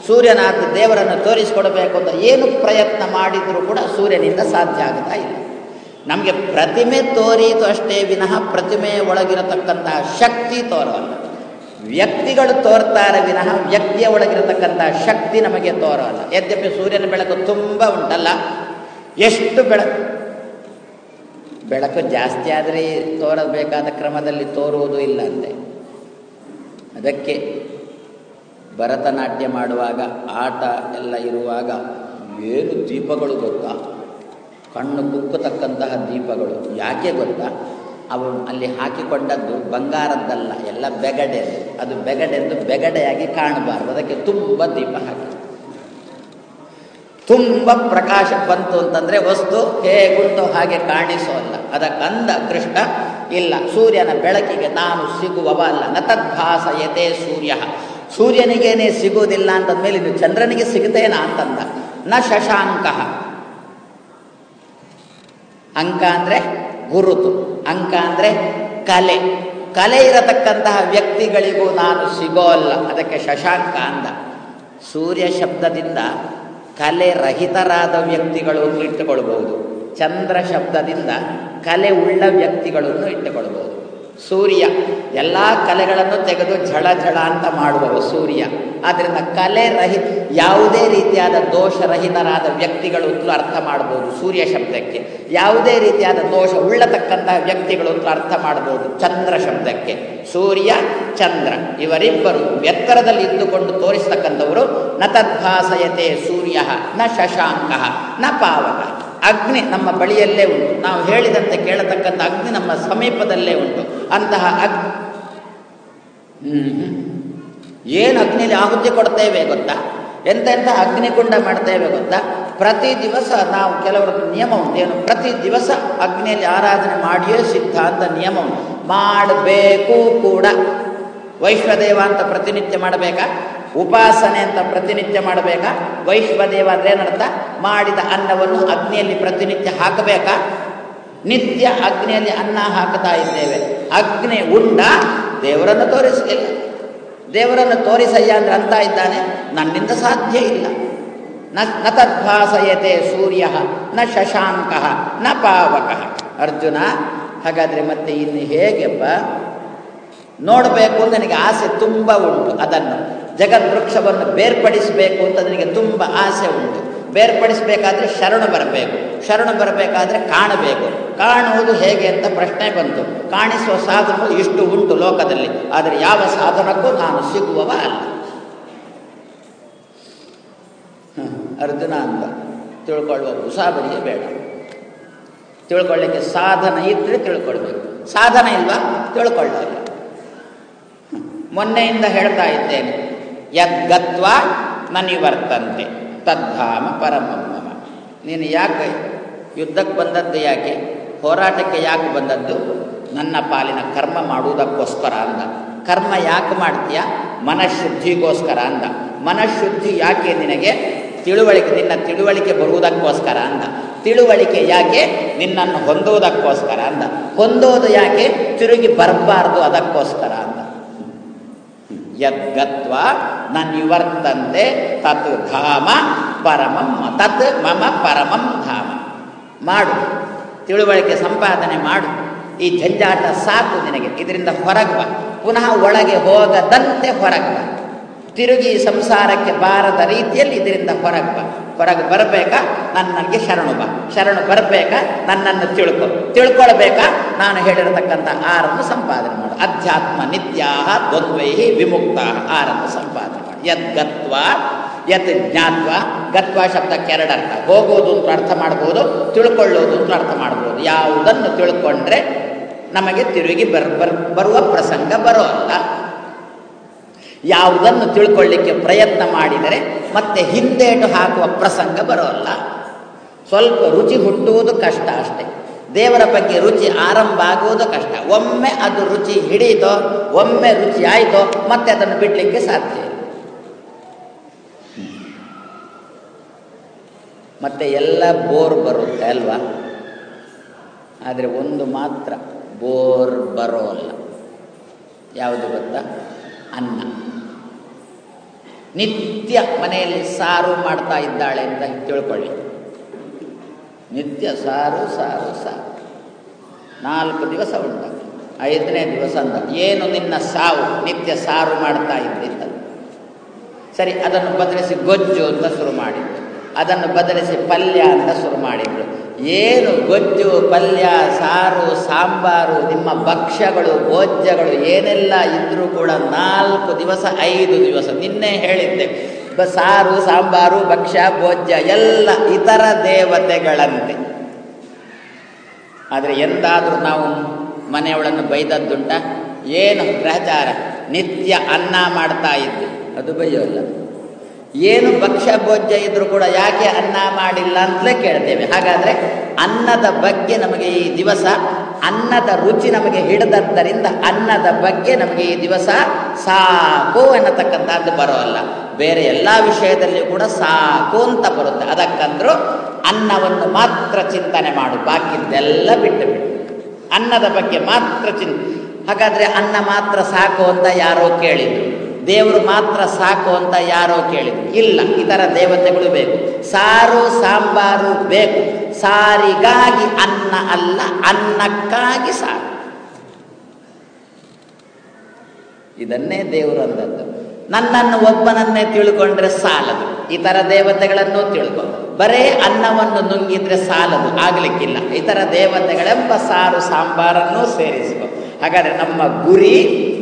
[SPEAKER 1] ಸೂರ್ಯನಾದ ದೇವರನ್ನು ತೋರಿಸಿಕೊಡಬೇಕು ಅಂತ ಏನು ಪ್ರಯತ್ನ ಮಾಡಿದರೂ ಕೂಡ ಸೂರ್ಯನಿಂದ ಸಾಧ್ಯ ಆಗುತ್ತಾ ಇಲ್ಲ. ನಮಗೆ ಪ್ರತಿಮೆ ತೋರಿತು ಅಷ್ಟೇ ವಿನಃ ಪ್ರತಿಮೆಯ ಒಳಗಿರತಕ್ಕಂತಹ ಶಕ್ತಿ ತೋರೋಲ್ಲ. ವ್ಯಕ್ತಿಗಳು ತೋರ್ತಾರೆ ವಿನಃ ವ್ಯಕ್ತಿಯ ಒಳಗಿರತಕ್ಕಂತಹ ಶಕ್ತಿ ನಮಗೆ ತೋರಲ್ಲ. ಯದ್ಯಪಿ ಸೂರ್ಯನ ಬೆಳಕು ತುಂಬ ಉಂಟಲ್ಲ, ಎಷ್ಟು ಬೆಳಕು? ಬೆಳಕು ಜಾಸ್ತಿ ಆದರೆ ತೋರಬೇಕಾದ ಕ್ರಮದಲ್ಲಿ ತೋರುವುದು ಇಲ್ಲ ಅಂತೆ. ಅದಕ್ಕೆ ಭರತನಾಟ್ಯ ಮಾಡುವಾಗ, ಆಟ ಎಲ್ಲ ಇರುವಾಗ ಏನು ದೀಪಗಳು ಗೊತ್ತಾ? ಕಣ್ಣು ಕುಕ್ಕತಕ್ಕಂತಹ ದೀಪಗಳು. ಯಾಕೆ ಗೊತ್ತಾ? ಅವು ಅಲ್ಲಿ ಹಾಕಿಕೊಂಡದ್ದು ಬಂಗಾರದ್ದಲ್ಲ, ಎಲ್ಲ ಬೆಗಡೆ. ಅದು ಬೆಗಡೆಂದು ಬೆಗಡೆಯಾಗಿ ಕಾಣಬಾರದು. ಅದಕ್ಕೆ ತುಂಬ ದೀಪ ಹಾಕಿ. ತುಂಬ ಪ್ರಕಾಶ ಬಂತು ಅಂತಂದರೆ ವಸ್ತು ಹೇಗುಂಟು ಹಾಗೆ ಕಾಣಿಸೋಲ್ಲ ಅದಕ್ಕಂದ ಕೃಷ್ಣ, ಇಲ್ಲ, ಸೂರ್ಯನ ಬೆಳಕಿಗೆ ನಾನು ಸಿಗುವವ ಅಲ್ಲ. ನ ತದ್ಭಾಸಯತೆ ಸೂರ್ಯ. ಸೂರ್ಯನಿಗೇನೆ ಸಿಗುವುದಿಲ್ಲ ಅಂತಂದ್ಮೇಲೆ ಇದು ಚಂದ್ರನಿಗೆ ಸಿಗುತ್ತೇನಾ ಅಂತಂದ. ನ ಶಶಾಂಕ. ಅಂಕ ಅಂದರೆ ಗುರುತು, ಅಂಕ ಅಂದರೆ ಕಲೆ. ಕಲೆ ಇರತಕ್ಕಂತಹ ವ್ಯಕ್ತಿಗಳಿಗೂ ನಾನು ಸಿಗೋಲ್ಲ ಅದಕ್ಕೆ ಶಶಾಂಕ ಅಂದ. ಸೂರ್ಯ ಶಬ್ದದಿಂದ ಕಲೆ ರಹಿತರಾದ ವ್ಯಕ್ತಿಗಳನ್ನು ಇಟ್ಟುಕೊಳ್ಬಹುದು. ಚಂದ್ರ ಶಬ್ದದಿಂದ ಕಲೆ ಉಳ್ಳ ವ್ಯಕ್ತಿಗಳನ್ನು ಇಟ್ಟುಕೊಳ್ಬಹುದು. ಸೂರ್ಯ, ಎಲ್ಲ ಕಲೆಗಳನ್ನು ತೆಗೆದು ಝಳ ಝಳ ಅಂತ ಮಾಡುವವು ಸೂರ್ಯ. ಆದ್ದರಿಂದ ಕಲೆ ರಹಿತ, ಯಾವುದೇ ರೀತಿಯಾದ ದೋಷರಹಿತರಾದ ವ್ಯಕ್ತಿಗಳು ಅಂತಲೂ ಅರ್ಥ ಮಾಡ್ಬೋದು ಸೂರ್ಯ ಶಬ್ದಕ್ಕೆ. ಯಾವುದೇ ರೀತಿಯಾದ ದೋಷ ಉಳ್ಳತಕ್ಕಂತಹ ವ್ಯಕ್ತಿಗಳು ಅಂತ ಅರ್ಥ ಮಾಡಬಹುದು. ಚಂದ್ರ ಶಬ್ದಕ್ಕೆ. ಸೂರ್ಯ, ಚಂದ್ರ. ಇವರಿಬ್ಬರು ಎತ್ತರದಲ್ಲಿ ಇದ್ದುಕೊಂಡು ತೋರಿಸ್ತಕ್ಕಂಥವರು, ನ ತದ್ಭಾಸಯತೆ ಸೂರ್ಯ, ನ ಶಶಾಂಕ, ನ ಪಾವಕ. ಅಗ್ನಿ ನಮ್ಮ ಬಳಿಯಲ್ಲೇ ಉಂಟು. ನಾವು ಹೇಳಿದಂತೆ ಕೇಳತಕ್ಕಂಥ ಅಗ್ನಿ ನಮ್ಮ ಸಮೀಪದಲ್ಲೇ ಉಂಟು. ಅಂತಹ ಅಗ್ನಿ ಏನು ಅಗ್ನಿಯಲ್ಲಿ ಆಹುತಿ ಕೊಡ್ತೇವೆ ಗೊತ್ತಾ? ಎಂತೆಂಥ ಅಗ್ನಿಕುಂಡ ಮಾಡ್ತೇವೆ ಗೊತ್ತಾ? ಪ್ರತಿ ದಿವಸ ನಾವು ಕೆಲವರದ್ದು ನಿಯಮ ಏನು? ಪ್ರತಿ ದಿವಸ ಅಗ್ನಿಯಲ್ಲಿ ಆರಾಧನೆ ಮಾಡಿಯೇ ಸಿದ್ಧ ಅಂತ ನಿಯಮ ಮಾಡಬೇಕು ಕೂಡ. ವೈಶ್ವದೇವ ಅಂತ ಪ್ರತಿನಿತ್ಯ ಮಾಡಬೇಕಾ? ಉಪಾಸನೆ ಅಂತ ಪ್ರತಿನಿತ್ಯ ಮಾಡಬೇಕಾ? ವೈಶ್ವದೇವ ಅಂದ್ರೆ ಏನರ್ಥ? ಮಾಡಿದ ಅನ್ನವನ್ನು ಅಗ್ನಿಯಲ್ಲಿ ಪ್ರತಿನಿತ್ಯ ಹಾಕಬೇಕಾ? ನಿತ್ಯ ಅಗ್ನಿಯಲ್ಲಿ ಅನ್ನ ಹಾಕ್ತಾ ಇದ್ದೇವೆ. ಅಗ್ನಿ ಉಂಡ ದೇವರನ್ನು ತೋರಿಸಲಿಲ್ಲ. ದೇವರನ್ನು ತೋರಿಸಯ್ಯ ಅಂದ್ರೆ ಅಂತ ಇದ್ದಾನೆ. ನನ್ನಿಂದ ಸಾಧ್ಯ ಇಲ್ಲ. ನ ತದ್ಭಾಸಯತೆ ಸೂರ್ಯ, ನ ಶಶಾಂಕ, ನ ಪಾವಕ. ಅರ್ಜುನ ಹಾಗಾದರೆ ಮತ್ತೆ ಇನ್ನು ಹೇಗೆಪ್ಪ ನೋಡಬೇಕು ಅಂತ ನನಗೆ ಆಸೆ ತುಂಬ ಉಂಟು, ಅದನ್ನು. ಜಗದ್ವೃಕ್ಷವನ್ನು ಬೇರ್ಪಡಿಸಬೇಕು ಅಂತ ನನಗೆ ತುಂಬ ಆಸೆ ಉಂಟು. ಬೇರ್ಪಡಿಸಬೇಕಾದ್ರೆ ಶರಣು ಬರಬೇಕು, ಶರಣು ಬರಬೇಕಾದ್ರೆ ಕಾಣಬೇಕು. ಕಾಣುವುದು ಹೇಗೆ ಅಂತ ಪ್ರಶ್ನೆ ಬಂತು. ಕಾಣಿಸುವ ಸಾಧನವು ಇಷ್ಟು ಉಂಟು ಲೋಕದಲ್ಲಿ, ಆದರೆ ಯಾವ ಸಾಧನಕ್ಕೂ ನಾನು ಸಿಗುವವ ಅಲ್ಲ. ಅರ್ಜುನ ಅಂತ ತಿಳ್ಕೊಳ್ಳುವ ಉಸಾಬರಿಗೆ ಬೇಡ. ತಿಳ್ಕೊಳ್ಳಿಕ್ಕೆ ಸಾಧನ ಇದ್ದರೆ ತಿಳ್ಕೊಳ್ಬೇಕು. ಸಾಧನ ಇಲ್ವಾ? ತಿಳ್ಕೊಳ್ಳಲ್ಲ. ಮೊನ್ನೆಯಿಂದ ಹೇಳ್ತಾ ಇದ್ದೇನೆ, ಯದ್ಗತ್ವ ನನಿವರ್ತಂತೆ ತದ್ಧಾಮ ಪರಮಮ್ಮ ನೀನು ಯಾಕೆ ಯುದ್ಧಕ್ಕೆ ಬಂದದ್ದು ಯಾಕೆ? ಹೋರಾಟಕ್ಕೆ ಯಾಕೆ ಬಂದದ್ದು? ನನ್ನ ಪಾಲಿನ ಕರ್ಮ ಮಾಡುವುದಕ್ಕೋಸ್ಕರ ಅಂದ. ಕರ್ಮ ಯಾಕೆ ಮಾಡ್ತೀಯ? ಮನಃಶುದ್ಧಿಗೋಸ್ಕರ ಅಂದ. ಮನಃಶುದ್ಧಿ ಯಾಕೆ ನಿನಗೆ? ತಿಳುವಳಿಕೆ, ನಿನ್ನ ತಿಳುವಳಿಕೆ ಬರುವುದಕ್ಕೋಸ್ಕರ ಅಂದ. ತಿಳುವಳಿಕೆ ಯಾಕೆ? ನಿನ್ನನ್ನು ಹೊಂದುವುದಕ್ಕೋಸ್ಕರ ಅಂದ. ಹೊಂದೋದು ಯಾಕೆ? ತಿರುಗಿ ಬರಬಾರ್ದು ಅದಕ್ಕೋಸ್ಕರ ಅಂದ. ಯದ್ಗತ್ವ ನನ್ನ ನಿವರ್ತಂತೆ ತತ್ ಧಾಮ ಪರಮಂ, ತತ್ ಮಮ ಪರಮಂ ಧಾಮ. ಮಾಡು. ತಿಳುವಳಿಕೆ ಸಂಪಾದನೆ ಮಾಡು. ಈ ಜಂಜಾಟ ಸಾಕು ನಿನಗೆ. ಇದರಿಂದ ಹೊರಗ್ವ. ಪುನಃ ಒಳಗೆ ಹೋಗದಂತೆ ಹೊರಗೆ ಬಾ ತಿರುಗಿ ಸಂಸಾರಕ್ಕೆ ಬಾರದ ರೀತಿಯಲ್ಲಿ ಇದರಿಂದ ಹೊರಗೆ ಬಾ, ಹೊರಗೆ ಬರಬೇಕಾ? ನನ್ನನಿಗೆ ಶರಣು ಬಾ. ಶರಣು ಬರಬೇಕಾ? ನನ್ನನ್ನು ತಿಳ್ಕೊ. ತಿಳ್ಕೊಳ್ಬೇಕಾ? ನಾನು ಹೇಳಿರತಕ್ಕಂಥ ಆರನ್ನು ಸಂಪಾದನೆ ಮಾಡು. ಅಧ್ಯಾತ್ಮ ನಿತ್ಯಾ ದ್ವಂದ್ವೈ ವಿಮುಕ್ತ ಆರನ್ನು ಸಂಪಾದನೆ ಮಾಡು. ಯದ್ಗತ್ವ ಯತ್ ಜ್ಞಾತ್ವ. ಗತ್ವ ಶಬ್ದಕ್ಕೆ ಎರಡರ್ಥ ಹೋಗೋದು ಅಂತ ಅರ್ಥ ಮಾಡ್ಬೋದು, ತಿಳ್ಕೊಳ್ಳೋದು ಅಂತ ಅರ್ಥ ಮಾಡ್ಬೋದು. ಯಾವುದನ್ನು ತಿಳ್ಕೊಂಡ್ರೆ ನಮಗೆ ತಿರುಗಿ ಬರ್ ಬರ್, ಬರುವ ಪ್ರಸಂಗ ಬರೋಲ್ಲ ಯಾವುದನ್ನು ತಿಳ್ಕೊಳ್ಳಿಕ್ಕೆ ಪ್ರಯತ್ನ ಮಾಡಿದರೆ ಮತ್ತೆ ಹಿಂದೇಟು ಹಾಕುವ ಪ್ರಸಂಗ ಬರೋಲ್ಲ. ಸ್ವಲ್ಪ ರುಚಿ ಹುಟ್ಟುವುದು ಕಷ್ಟ ಅಷ್ಟೆ. ದೇವರ ಬಗ್ಗೆ ರುಚಿ ಆರಂಭ ಆಗುವುದು ಕಷ್ಟ. ಒಮ್ಮೆ ಅದು ರುಚಿ ಹಿಡಿಯಿತೋ, ಒಮ್ಮೆ ರುಚಿ ಆಯಿತೋ, ಮತ್ತೆ ಅದನ್ನು ಬಿಡಲಿಕ್ಕೆ ಸಾಧ್ಯ ಮತ್ತೆ ಎಲ್ಲ ಬೋರ್ ಬರುತ್ತೆ ಅಲ್ವಾ? ಆದರೆ ಒಂದು ಮಾತ್ರ ಬೋರ್ ಬರೋಲ್ಲ. ಯಾವುದು ಗೊತ್ತಾ? ಅನ್ನ. ನಿತ್ಯ ಮನೆಯಲ್ಲಿ ಸಾರು ಮಾಡ್ತಾ ಇದ್ದಾಳೆ ಅಂತ ತಿಳ್ಕೊಳ್ಳಿ. ನಿತ್ಯ ಸಾರು ಸಾರು ಸಾರು. ನಾಲ್ಕು ದಿವಸ ಉಂಟ. ಐದನೇ ದಿವಸ ಅಂತ. ಏನು ನಿನ್ನ ಸಾವು? ನಿತ್ಯ ಸಾರು ಮಾಡ್ತಾ ಇದ್ದಿದ್ದ ಸರಿ, ಅದನ್ನು ಬದಲಿಸಿ ಗೊಜ್ಜು ಅಂತ ಶುರು ಮಾಡಿದ್ರು. ಅದನ್ನು ಬದಲಿಸಿ ಪಲ್ಯ ಅಂತ ಶುರು ಮಾಡಿದ್ರು. ಏನು ಗೊಜ್ಜು, ಪಲ್ಯ, ಸಾರು, ಸಾಂಬಾರು, ನಿಮ್ಮ ಭಕ್ಷ್ಯಗಳು, ಭೋಜ್ಯಗಳು ಏನೆಲ್ಲ ಇದ್ರೂ ಕೂಡ ನಾಲ್ಕು ದಿವಸ, ಐದು ದಿವಸ. ನಿನ್ನೆ ಹೇಳಿದ್ದೆ ಸಾರು, ಸಾಂಬಾರು, ಭಕ್ಷ್ಯ, ಭೋಜ್ಯ, ಎಲ್ಲ ಇತರ ದೇವತೆಗಳಂತೆ. ಆದರೆ ಎಂದಾದರೂ ನಾವು ಮನೆಯವಳನ್ನು ಬೈದದ್ದುಂಟ? ಏನು ಗ್ರಹಚಾರ? ನಿತ್ಯ ಅನ್ನ ಮಾಡ್ತಾ ಇದ್ದೆ ಅದು ಬೈಯೋಲ್ಲ ಏನು ಭಕ್ಷ್ಯ ಭೋಜ್ಯ ಇದ್ರೂ ಕೂಡ ಯಾಕೆ ಅನ್ನ ಮಾಡಿಲ್ಲ ಅಂತಲೇ ಕೇಳ್ತೇವೆ. ಹಾಗಾದರೆ ಅನ್ನದ ಬಗ್ಗೆ ನಮಗೆ ಈ ದಿವಸ, ಅನ್ನದ ರುಚಿ ನಮಗೆ ಹಿಡಿದದ್ದರಿಂದ ಅನ್ನದ ಬಗ್ಗೆ ನಮಗೆ ಈ ದಿವಸ ಸಾಕು ಎನ್ನತಕ್ಕಂಥದ್ದು ಬರೋಲ್ಲ. ಬೇರೆ ಎಲ್ಲ ವಿಷಯದಲ್ಲಿ ಕೂಡ ಸಾಕು ಅಂತ ಬರುತ್ತೆ. ಅದಕ್ಕಂದ್ರೂ ಅನ್ನವನ್ನು ಮಾತ್ರ ಚಿಂತನೆ ಮಾಡು. ಬಾಕಿದ್ದೆಲ್ಲ ಬಿಟ್ಟು ಬಿಡು. ಅನ್ನದ ಬಗ್ಗೆ ಮಾತ್ರ ಚಿಂತೆ, ಹಾಗಾದರೆ ಅನ್ನ ಮಾತ್ರ ಸಾಕು ಅಂತ ಯಾರೋ ಕೇಳಿದ್ರು. ದೇವರು ಮಾತ್ರ ಸಾಕು ಅಂತ ಯಾರೋ ಕೇಳಿದ್ರು. ಇಲ್ಲ ಇತರ ದೇವತೆಗಳು ಬೇಕು. ಸಾರು, ಸಾಂಬಾರು ಬೇಕು. ಸಾರಿಗಾಗಿ ಅನ್ನ ಅಲ್ಲ, ಅನ್ನಕ್ಕಾಗಿ ಸಾರು. ಇದನ್ನೇ ದೇವರು ಅಂದದ್ದು. ನನ್ನನ್ನು ಒಬ್ಬನನ್ನೇ ತಿಳ್ಕೊಂಡ್ರೆ ಸಾಲದು. ಇತರ ದೇವತೆಗಳನ್ನು ತಿಳ್ಕೊ. ಬರೇ ಅನ್ನವನ್ನು ನುಂಗಿದ್ರೆ ಸಾಲದು, ಆಗ್ಲಿಕ್ಕಿಲ್ಲ. ಇತರ ದೇವತೆಗಳೆಂಬ ಸಾರು, ಸಾಂಬಾರನ್ನು ಸೇರಿಸಿಕೊ. ಹಾಗಾದ್ರೆ ನಮ್ಮ ಗುರಿ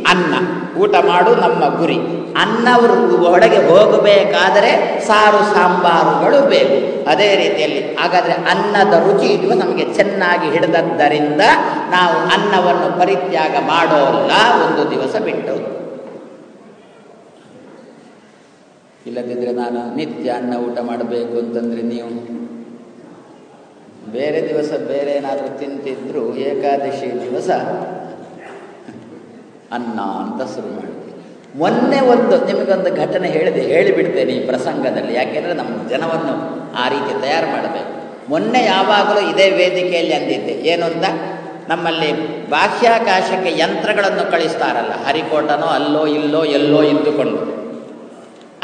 [SPEAKER 1] ಅನ್ನ. ಊಟ ಮಾಡು ನಮ್ಮ ಗುರಿ. ಅನ್ನವರು ಒಳಗೆ ಹೋಗಬೇಕಾದರೆ ಸಾರು, ಸಾಂಬಾರುಗಳು ಬೇಕು. ಅದೇ ರೀತಿಯಲ್ಲಿ ಹಾಗಾದರೆ ಅನ್ನದ ರುಚಿ ಇದು ನಮಗೆ ಚೆನ್ನಾಗಿ ಹಿಡಿದದ್ದರಿಂದ ನಾವು ಅನ್ನವನ್ನು ಪರಿತ್ಯಾಗ ಮಾಡೋಲ್ಲ ಒಂದು ದಿವಸ ಬಿಟ್ಟು. ಇಲ್ಲದಿದ್ದರೆ ನಾನು ನಿತ್ಯ ಅನ್ನ ಊಟ ಮಾಡಬೇಕು ಅಂತಂದರೆ ನೀವು? ಬೇರೆ ದಿವಸ ಬೇರೆ ಏನಾದರೂ ತಿಂತಿದ್ರು ಏಕಾದಶಿ ದಿವಸ ಅನ್ನ ಅಂತ ಶುರು ಮಾಡಿದೆ ಮೊನ್ನೆ ಒಂದು ನಿಮಗೊಂದು ಘಟನೆ ಹೇಳಿದೆ, ಹೇಳಿಬಿಡ್ತೇನೆ ಈ ಪ್ರಸಂಗದಲ್ಲಿ. ಯಾಕೆಂದರೆ ನಮ್ಮ ಜನವನ್ನು ಆ ರೀತಿ ತಯಾರು ಮಾಡಬೇಕು. ಮೊನ್ನೆ ಯಾವಾಗಲೂ ಇದೇ ವೇದಿಕೆಯಲ್ಲಿ ಅಂದಿದ್ದೆ. ಏನು ಅಂತ? ನಮ್ಮಲ್ಲಿ ಬಾಹ್ಯಾಕಾಶಕ್ಕೆ ಯಂತ್ರಗಳನ್ನು ಕಳಿಸ್ತಾರಲ್ಲ, ಹರಿಕೋಟನೋ ಅಲ್ಲೋ ಇಲ್ಲೋ ಎಲ್ಲೋ ಇದ್ದುಕೊಂಡು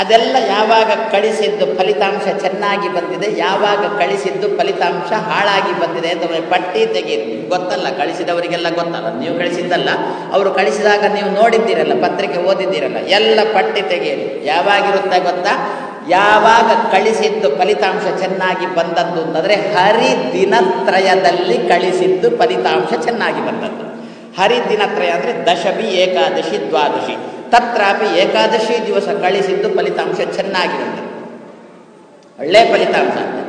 [SPEAKER 1] ಅದೆಲ್ಲ ಯಾವಾಗ ಕಳಿಸಿದ್ದು ಫಲಿತಾಂಶ ಚೆನ್ನಾಗಿ ಬಂದಿದೆ, ಯಾವಾಗ ಕಳಿಸಿದ್ದು ಫಲಿತಾಂಶ ಹಾಳಾಗಿ ಬಂದಿದೆ ಅಂತ ಪಟ್ಟಿ ತೆಗೀರಿ ಗೊತ್ತಲ್ಲ, ಕಳಿಸಿದವರಿಗೆಲ್ಲ ಗೊತ್ತಲ್ಲ. ನೀವು ಕಳಿಸಿದ್ದಲ್ಲ, ಅವರು ಕಳಿಸಿದಾಗ ನೀವು ನೋಡಿದ್ದೀರಲ್ಲ, ಪತ್ರಿಕೆ ಓದಿದ್ದೀರಲ್ಲ, ಎಲ್ಲ ಪಟ್ಟಿ ತೆಗೆಯಿರಿ. ಯಾವಾಗಿರುತ್ತೆ ಗೊತ್ತಾ? ಯಾವಾಗ ಕಳಿಸಿದ್ದು ಫಲಿತಾಂಶ ಚೆನ್ನಾಗಿ ಬಂದದ್ದು ಅಂತಂದರೆ ಹರಿ ದಿನತ್ರಯದಲ್ಲಿ ಕಳಿಸಿದ್ದು ಫಲಿತಾಂಶ ಚೆನ್ನಾಗಿ ಬಂದದ್ದು. ಹರಿ ದಿನತ್ರಯ ಅಂದರೆ ದಶಮಿ, ಏಕಾದಶಿ, ದ್ವಾದಶಿ. ತತ್ರಾಪಿ ಏಕಾದಶಿ ದಿವಸ ಕಳಿಸಿದ್ದು ಫಲಿತಾಂಶ ಚೆನ್ನಾಗಿರುತ್ತೆ. ಒಳ್ಳೆ ಫಲಿತಾಂಶ ಅಂತ.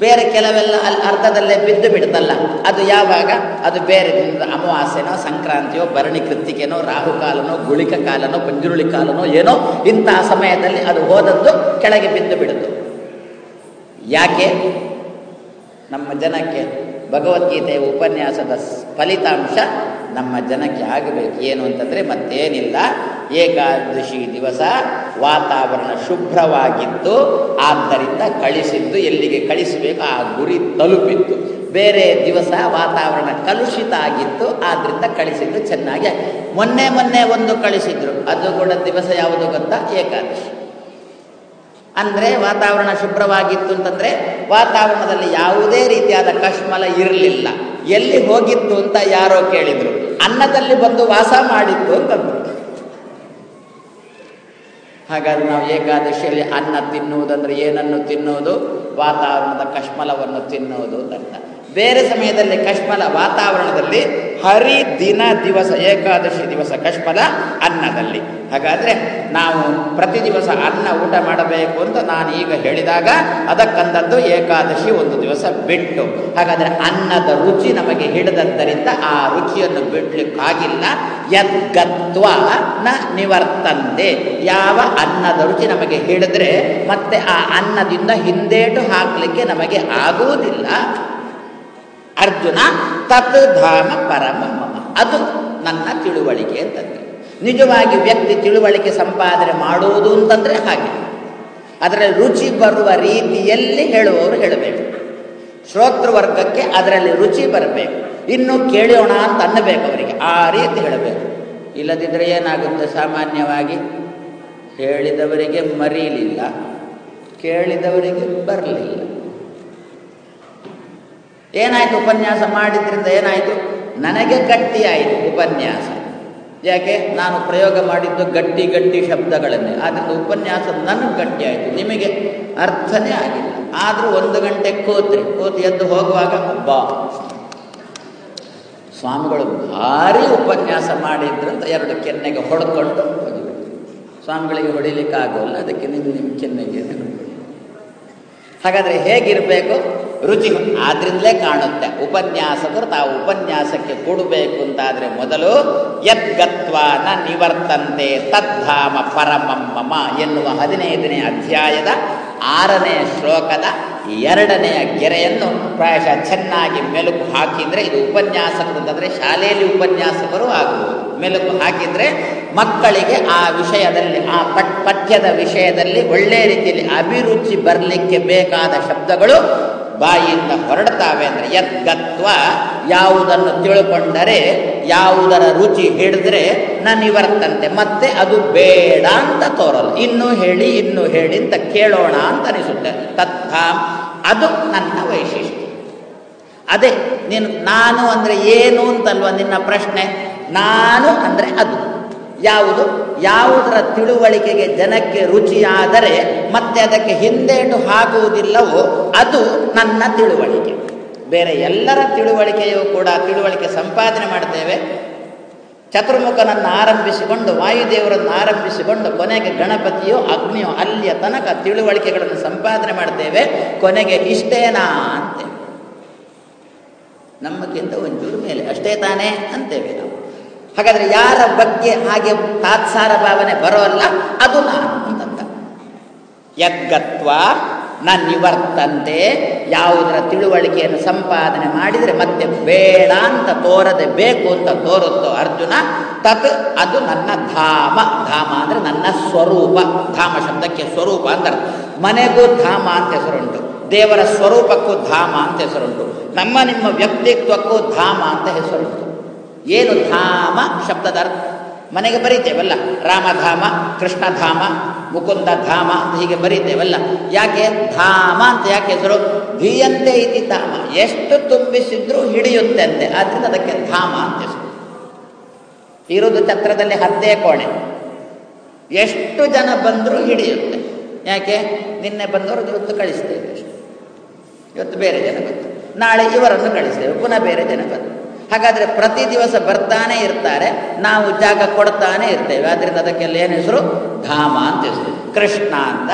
[SPEAKER 1] ಬೇರೆ ಕೆಲವೆಲ್ಲ ಅಲ್ಲಿ ಅರ್ಧದಲ್ಲೇ ಬಿದ್ದು ಬಿಡುತ್ತಲ್ಲ ಅದು ಯಾವಾಗ? ಅದು ಬೇರೆ ದಿನದ ಅಮಾವಾಸ್ಯೆನೋ, ಸಂಕ್ರಾಂತಿಯೋ, ಭರಣಿ ಕೃತಿಕೆನೋ ರಾಹುಕಾಲನೋ ಗುಳಿಕ ಕಾಲನೋ ಪಂಜುರುಳಿ ಕಾಲನೋ, ಏನೋ ಇಂತಹ ಸಮಯದಲ್ಲಿ ಅದು ಹೋದದ್ದು ಕೆಳಗೆ ಬಿದ್ದು ಬಿಡುತ್ತು ಯಾಕೆ? ನಮ್ಮ ಜನಕ್ಕೆ ಭಗವದ್ಗೀತೆಯ ಉಪನ್ಯಾಸದ ಫಲಿತಾಂಶ ನಮ್ಮ ಜನಕ್ಕೆ ಆಗಬೇಕು. ಏನು ಅಂತಂದರೆ ಮತ್ತೇನಿಲ್ಲ. ಏಕಾದಶಿ ದಿವಸ ವಾತಾವರಣ ಶುಭ್ರವಾಗಿತ್ತು. ಆದ್ದರಿಂದ ಕಳಿಸಿದ್ದು ಎಲ್ಲಿಗೆ ಕಳಿಸಬೇಕು? ಆ ಗುರಿ ತಲುಪಿತ್ತು. ಬೇರೆ ದಿವಸ ವಾತಾವರಣ ಕಲುಷಿತ ಆಗಿತ್ತು. ಆದ್ದರಿಂದ ಕಳಿಸಿದ್ದು ಚೆನ್ನಾಗಿ ಮೊನ್ನೆ ಮೊನ್ನೆ ಒಂದು ಕಳಿಸಿದ್ರು. ಅದು ಕೂಡ ದಿವಸ ಯಾವುದು ಗೊತ್ತಾ? ಏಕಾದಶಿ. ಅಂದರೆ ವಾತಾವರಣ ಶುಭ್ರವಾಗಿತ್ತು ಅಂತಂದರೆ ವಾತಾವರಣದಲ್ಲಿ ಯಾವುದೇ ರೀತಿಯಾದ ಕಶ್ಮಲ ಇರಲಿಲ್ಲ. ಎಲ್ಲಿ ಹೋಗಿತ್ತು ಅಂತ ಯಾರೋ ಕೇಳಿದರು. ಅನ್ನದಲ್ಲಿ ಬಂದು ವಾಸ ಮಾಡಿತ್ತು ಅಂತಂದರು ಹಾಗಾದ್ರೆ ನಾವು ಏಕಾದಶಿಯಲ್ಲಿ ಅನ್ನ ತಿನ್ನುವುದಂದ್ರೆ ಏನನ್ನು ತಿನ್ನುವುದು? ವಾತಾವರಣದ ಕಶ್ಮಲವನ್ನು ತಿನ್ನುವುದು ಅಂತ. ಬೇರೆ ಸಮಯದಲ್ಲಿ ಕಶ್ಮಲ ವಾತಾವರಣದಲ್ಲಿ ಹರಿ ದಿನ ದಿವಸ, ಏಕಾದಶಿ ದಿವಸ ಕಷ್ಪದ ಅನ್ನದಲ್ಲಿ. ಹಾಗಾದರೆ ನಾವು ಪ್ರತಿ ದಿವಸ ಅನ್ನ ಊಟ ಮಾಡಬೇಕು ಅಂತ ನಾನು ಈಗ ಹೇಳಿದಾಗ ಅದಕ್ಕಂದದ್ದು ಏಕಾದಶಿ ಒಂದು ದಿವಸ ಬಿಟ್ಟು, ಹಾಗಾದರೆ ಅನ್ನದ ರುಚಿ ನಮಗೆ ಹಿಡಿದದ್ದರಿಂದ ಆ ರುಚಿಯನ್ನು ಬಿಡಲಿಕ್ಕಾಗಿಲ್ಲ. ಯದ್ಗತ್ವ ನ ನಿವರ್ತಂತೆ. ಯಾವ ಅನ್ನದ ರುಚಿ ನಮಗೆ ಹಿಡಿದ್ರೆ ಮತ್ತೆ ಆ ಅನ್ನದಿಂದ ಹಿಂದೇಟು ಹಾಕಲಿಕ್ಕೆ ನಮಗೆ ಆಗುವುದಿಲ್ಲ. ಅರ್ಜುನ ತತ್ ಧಾಮ ಪರಮ ಅದು ನನ್ನ ತಿಳುವಳಿಕೆ ಅಂತಂದ್ರೆ. ನಿಜವಾಗಿ ವ್ಯಕ್ತಿ ತಿಳುವಳಿಕೆ ಸಂಪಾದನೆ ಮಾಡುವುದು ಅಂತಂದ್ರೆ ಹಾಗೆ. ಅದರ ರುಚಿ ಬರುವ ರೀತಿಯಲ್ಲಿ ಹೇಳುವವರು ಹೇಳಬೇಕು. ಶ್ರೋತೃವರ್ಗಕ್ಕೆ ಅದರಲ್ಲಿ ರುಚಿ ಬರಬೇಕು. ಇನ್ನು ಕೇಳೋಣ ಅಂತ ಅನ್ನಬೇಕು ಅವರಿಗೆ. ಆ ರೀತಿ ಹೇಳಬೇಕು. ಇಲ್ಲದಿದ್ದರೆ ಏನಾಗುತ್ತೆ ಸಾಮಾನ್ಯವಾಗಿ? ಹೇಳಿದವರಿಗೆ ಮರೀಲಿಲ್ಲ. ಕೇಳಿದವರಿಗೆ ಬರಲಿಲ್ಲ. ಏನಾಯಿತು ಉಪನ್ಯಾಸ ಮಾಡಿದ್ರಿಂದ ಏನಾಯಿತು? ನನಗೆ ಗಟ್ಟಿಯಾಯಿತು ಉಪನ್ಯಾಸ. ಯಾಕೆ? ನಾನು ಪ್ರಯೋಗ ಮಾಡಿದ್ದು ಗಟ್ಟಿ ಗಟ್ಟಿ ಶಬ್ದಗಳನ್ನೇ. ಆದ್ದರಿಂದ ಉಪನ್ಯಾಸ ನನಗೆ ಗಟ್ಟಿಯಾಯಿತು ನಿಮಗೆ ಅರ್ಥನೇ ಆಗಿಲ್ಲ. ಆದರೂ ಒಂದು ಗಂಟೆ ಕೂತ್ರಿ ಕೂತು ಎದ್ದು ಹೋಗುವಾಗ, ಬಾ. ಸ್ವಾಮಿಗಳು ಭಾರಿ ಉಪನ್ಯಾಸ ಮಾಡಿದ್ರಂತ ಎರಡು ಕೆನ್ನೆಗೆ ಹೊಡ್ಕೊಂಡು ಹೋಗಿದ್ರು ಸ್ವಾಮಿಗಳಿಗೆ ಹೊಡಿಲಿಕ್ಕೆ ಆಗೋಲ್ಲ ಅದಕ್ಕೆ ನಿಮ್ಮ ನಿಮ್ಮ ಕೆನ್ನೆಗೆ. ಹಾಗಾದರೆ ಹೇಗಿರಬೇಕು? ರುಚಿ ಆದ್ರಿಂದಲೇ ಕಾಣುತ್ತೆ. ಉಪನ್ಯಾಸಕರು ತಾವು ಉಪನ್ಯಾಸಕ್ಕೆ ಕೊಡಬೇಕು ಅಂತಾದರೆ ಮೊದಲು ಯದ್ಗತ್ವ ನ ನಿವರ್ತಂತೆ ತದ್ಧಾಮ ಪರಮಮ್ಮಮ ಎನ್ನುವ ಹದಿನೈದನೇ ಅಧ್ಯಾಯದ ಆರನೆಯ ಶ್ಲೋಕದ ಎರಡನೆಯ ಗೆರೆಯನ್ನು ಪ್ರಾಯಶಃ ಚೆನ್ನಾಗಿ ಮೆಲುಕು ಹಾಕಿದರೆ ಇದು ಉಪನ್ಯಾಸಕರು ಅಂತಂದರೆ ಶಾಲೆಯಲ್ಲಿ ಉಪನ್ಯಾಸಕರು ಆಗುವುದು ಮೆಲುಕು ಹಾಕಿದರೆ ಮಕ್ಕಳಿಗೆ ಆ ವಿಷಯದಲ್ಲಿ, ಆ ಪಠ್ಯದ ವಿಷಯದಲ್ಲಿ ಒಳ್ಳೆಯ ರೀತಿಯಲ್ಲಿ ಅಭಿರುಚಿ ಬರಲಿಕ್ಕೆ ಬೇಕಾದ ಶಬ್ದಗಳು ಬಾಯಿಯಿಂದ ಹೊರಡ್ತಾವೆ ಅಂದರೆ ಯದ್ಗತ್ವ ಯಾವುದನ್ನು ತಿಳ್ಕೊಂಡರೆ, ಯಾವುದರ ರುಚಿ ಹಿಡಿದ್ರೆ ನನಿವರ್ತಂತೆ. ಮತ್ತೆ ಅದು ಬೇಡ ಅಂತ ತೋರಲ್ಲ. ಇನ್ನೂ ಹೇಳಿ ಇನ್ನೂ ಹೇಳಿ ಅಂತ ಕೇಳೋಣ ಅಂತ ಅನಿಸುತ್ತೆ. ತತ್ಥ, ಅದು ನನ್ನ ವೈಶಿಷ್ಟ್ಯ. ಅದೇ, ನೀನು, ನಾನು ಅಂದರೆ ಏನು ಅಂತಲ್ವ ನಿನ್ನ ಪ್ರಶ್ನೆ? ನಾನು ಅಂದರೆ ಅದು. ಯಾವುದು? ಯಾವುದರ ತಿಳುವಳಿಕೆಗೆ ಜನಕ್ಕೆ ರುಚಿಯಾದರೆ ಮತ್ತೆ ಅದಕ್ಕೆ ಹಿಂದೇಟು ಹಾಕುವುದಿಲ್ಲವೋ ಅದು ನನ್ನ ತಿಳುವಳಿಕೆ. ಬೇರೆ ಎಲ್ಲರ ತಿಳುವಳಿಕೆಯೂ ಕೂಡ ತಿಳುವಳಿಕೆ ಸಂಪಾದನೆ ಮಾಡ್ತೇವೆ. ಚತುರ್ಮುಖನನ್ನು ಆರಂಭಿಸಿಕೊಂಡು, ವಾಯುದೇವರನ್ನು ಆರಂಭಿಸಿಕೊಂಡು, ಕೊನೆಗೆ ಗಣಪತಿಯೋ, ಅಗ್ನಿಯೋ, ಅಲ್ಲಿಯ ತನಕ ತಿಳುವಳಿಕೆಗಳನ್ನು ಸಂಪಾದನೆ ಮಾಡ್ತೇವೆ. ಕೊನೆಗೆ ಇಷ್ಟೇನಾ ಅಂತೇವೆ. ನಮ್ಮಕ್ಕಿಂತ ಒಂಚೂರು ಮೇಲೆ, ಅಷ್ಟೇ ತಾನೇ ಅಂತೇವೆ ನಾವು. ಹಾಗಾದ್ರೆ ಯಾರ ಬಗ್ಗೆ ಹಾಗೆ ತಾತ್ಸಾರ ಭಾವನೆ ಬರೋಲ್ಲ, ಅದು ನಾನು ಅಂತಂತ ಯದ್ಗತ್ವ ನ ನಿವರ್ತಂತೆ, ಯಾವುದರ ತಿಳುವಳಿಕೆಯನ್ನು ಸಂಪಾದನೆ ಮಾಡಿದರೆ ಮತ್ತೆ ಬೇಡ ಅಂತ ತೋರದೆ ಬೇಕು ಅಂತ ತೋರುತ್ತೋ ಅರ್ಜುನ, ತತ್ ಅದು ನನ್ನ ಧಾಮ. ಧಾಮ ಅಂದರೆ ನನ್ನ ಸ್ವರೂಪ. ಧಾಮ ಶಬ್ದಕ್ಕೆ ಸ್ವರೂಪ ಅಂತ ಮನೆಗೂ ಧಾಮ ಅಂತ ಹೆಸರುಂಟು. ದೇವರ ಸ್ವರೂಪಕ್ಕೂ ಧಾಮ ಅಂತ ಹೆಸರುಂಟು. ನಮ್ಮ ನಿಮ್ಮ ವ್ಯಕ್ತಿತ್ವಕ್ಕೂ ಧಾಮ ಅಂತ ಹೆಸರುಂಟು. ಏನು ಧಾಮ ಶಬ್ದದ ಅರ್ಥ ಮನೆಗೆ ಬರೀತೇವಲ್ಲ. ರಾಮಧಾಮ, ಕೃಷ್ಣಧಾಮ ಮುಕುಂದ ಧಾಮ ಅಂತ ಹೀಗೆ ಬರೀತೇವಲ್ಲ. ಯಾಕೆ? ಧಾಮ ಅಂತ ಯಾಕೆ ಹೆಸರು? ಧೀಯಂತೆ ಇತಿ ಧಾಮ. ಎಷ್ಟು ತುಂಬಿಸಿದ್ರೂ ಹಿಡಿಯುತ್ತೆ ಅಂತೆ. ಆದ್ದರಿಂದ ಅದಕ್ಕೆ ಧಾಮ ಅಂತ ಹೆಸರು. ಇರುವುದು ಛತ್ರದಲ್ಲಿ ಹತ್ತೇ ಕೋಣೆ. ಎಷ್ಟು ಜನ ಬಂದರೂ ಹಿಡಿಯುತ್ತೆ. ಯಾಕೆ? ನಿನ್ನೆ ಬಂದವರು ಇವತ್ತು ಕಳಿಸ್ತೇವೆ ಇವತ್ತು ಬೇರೆ ಜನ ಬಂತು ನಾಳೆ ಇವರನ್ನು ಕಳಿಸ್ತೇವೆ. ಪುನಃ ಬೇರೆ ಜನ ಬಂತು ಹಾಗಾದರೆ ಪ್ರತಿ ದಿವಸ ಬರ್ತಾನೆ ಇರ್ತಾರೆ, ನಾವು ಜಾಗ ಕೊಡ್ತಾನೆ ಇರ್ತೇವೆ. ಆದ್ದರಿಂದ ಅದಕ್ಕೆಲ್ಲ ಏನು ಹೆಸರು? ಧಾಮ ಅಂತ ಹೆಸರು. ಕೃಷ್ಣ ಅಂತ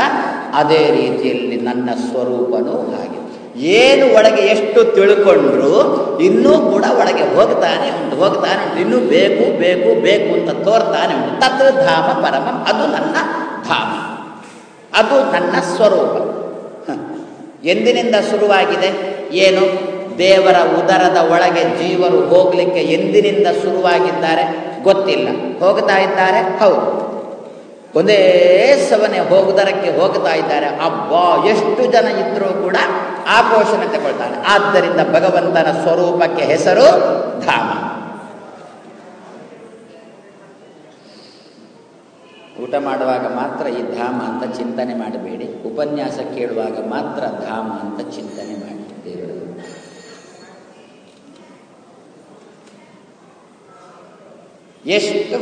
[SPEAKER 1] ಅದೇ ರೀತಿಯಲ್ಲಿ ನನ್ನ ಸ್ವರೂಪನೂ ಹಾಗೆ. ಏನು ಒಳಗೆ ಎಷ್ಟು ತಿಳ್ಕೊಂಡ್ರು, ಇನ್ನೂ ಕೂಡ ಒಳಗೆ ಹೋಗ್ತಾನೆ ಉಂಟು. ಹೋಗ್ತಾನೆ ಉಂಟು. ಇನ್ನೂ ಬೇಕು ಬೇಕು ಬೇಕು ಅಂತ ತೋರ್ತಾನೆ ಉಂಟು. ತತ್ರ ಧಾಮ ಪರಮ, ಅದು ನನ್ನ ಧಾಮ. ಅದು ನನ್ನ ಸ್ವರೂಪ. ಎಂದಿನಿಂದ ಶುರುವಾಗಿದೆ? ಏನು? ದೇವರ ಉದರದ ಒಳಗೆ ಜೀವರು ಹೋಗಲಿಕ್ಕೆ ಎಂದಿನಿಂದ ಶುರುವಾಗಿದ್ದಾರೆ? ಗೊತ್ತಿಲ್ಲ. ಹೋಗ್ತಾ ಇದ್ದಾರೆ? ಹೌದು. ಒಂದೇ ಸವನೆ ಹೋಗುದರಕ್ಕೆ ಹೋಗ್ತಾ ಇದ್ದಾರೆ. ಅಬ್ಬಾ, ಎಷ್ಟು ಜನ ಇದ್ರೂ ಕೂಡ ಆ ಪೋಷಣ ತಗೊಳ್ತಾರೆ ಆದ್ದರಿಂದ ಭಗವಂತನ ಸ್ವರೂಪಕ್ಕೆ ಹೆಸರು ಧಾಮ. ಊಟ ಮಾಡುವಾಗ ಮಾತ್ರ ಈ ಧಾಮ ಅಂತ ಚಿಂತನೆ ಮಾಡಬೇಡಿ. ಉಪನ್ಯಾಸ ಕೇಳುವಾಗ ಮಾತ್ರ ಧಾಮ ಅಂತ ಚಿಂತನೆ ಮಾಡಿ ದೇವರು ಎಷ್ಟು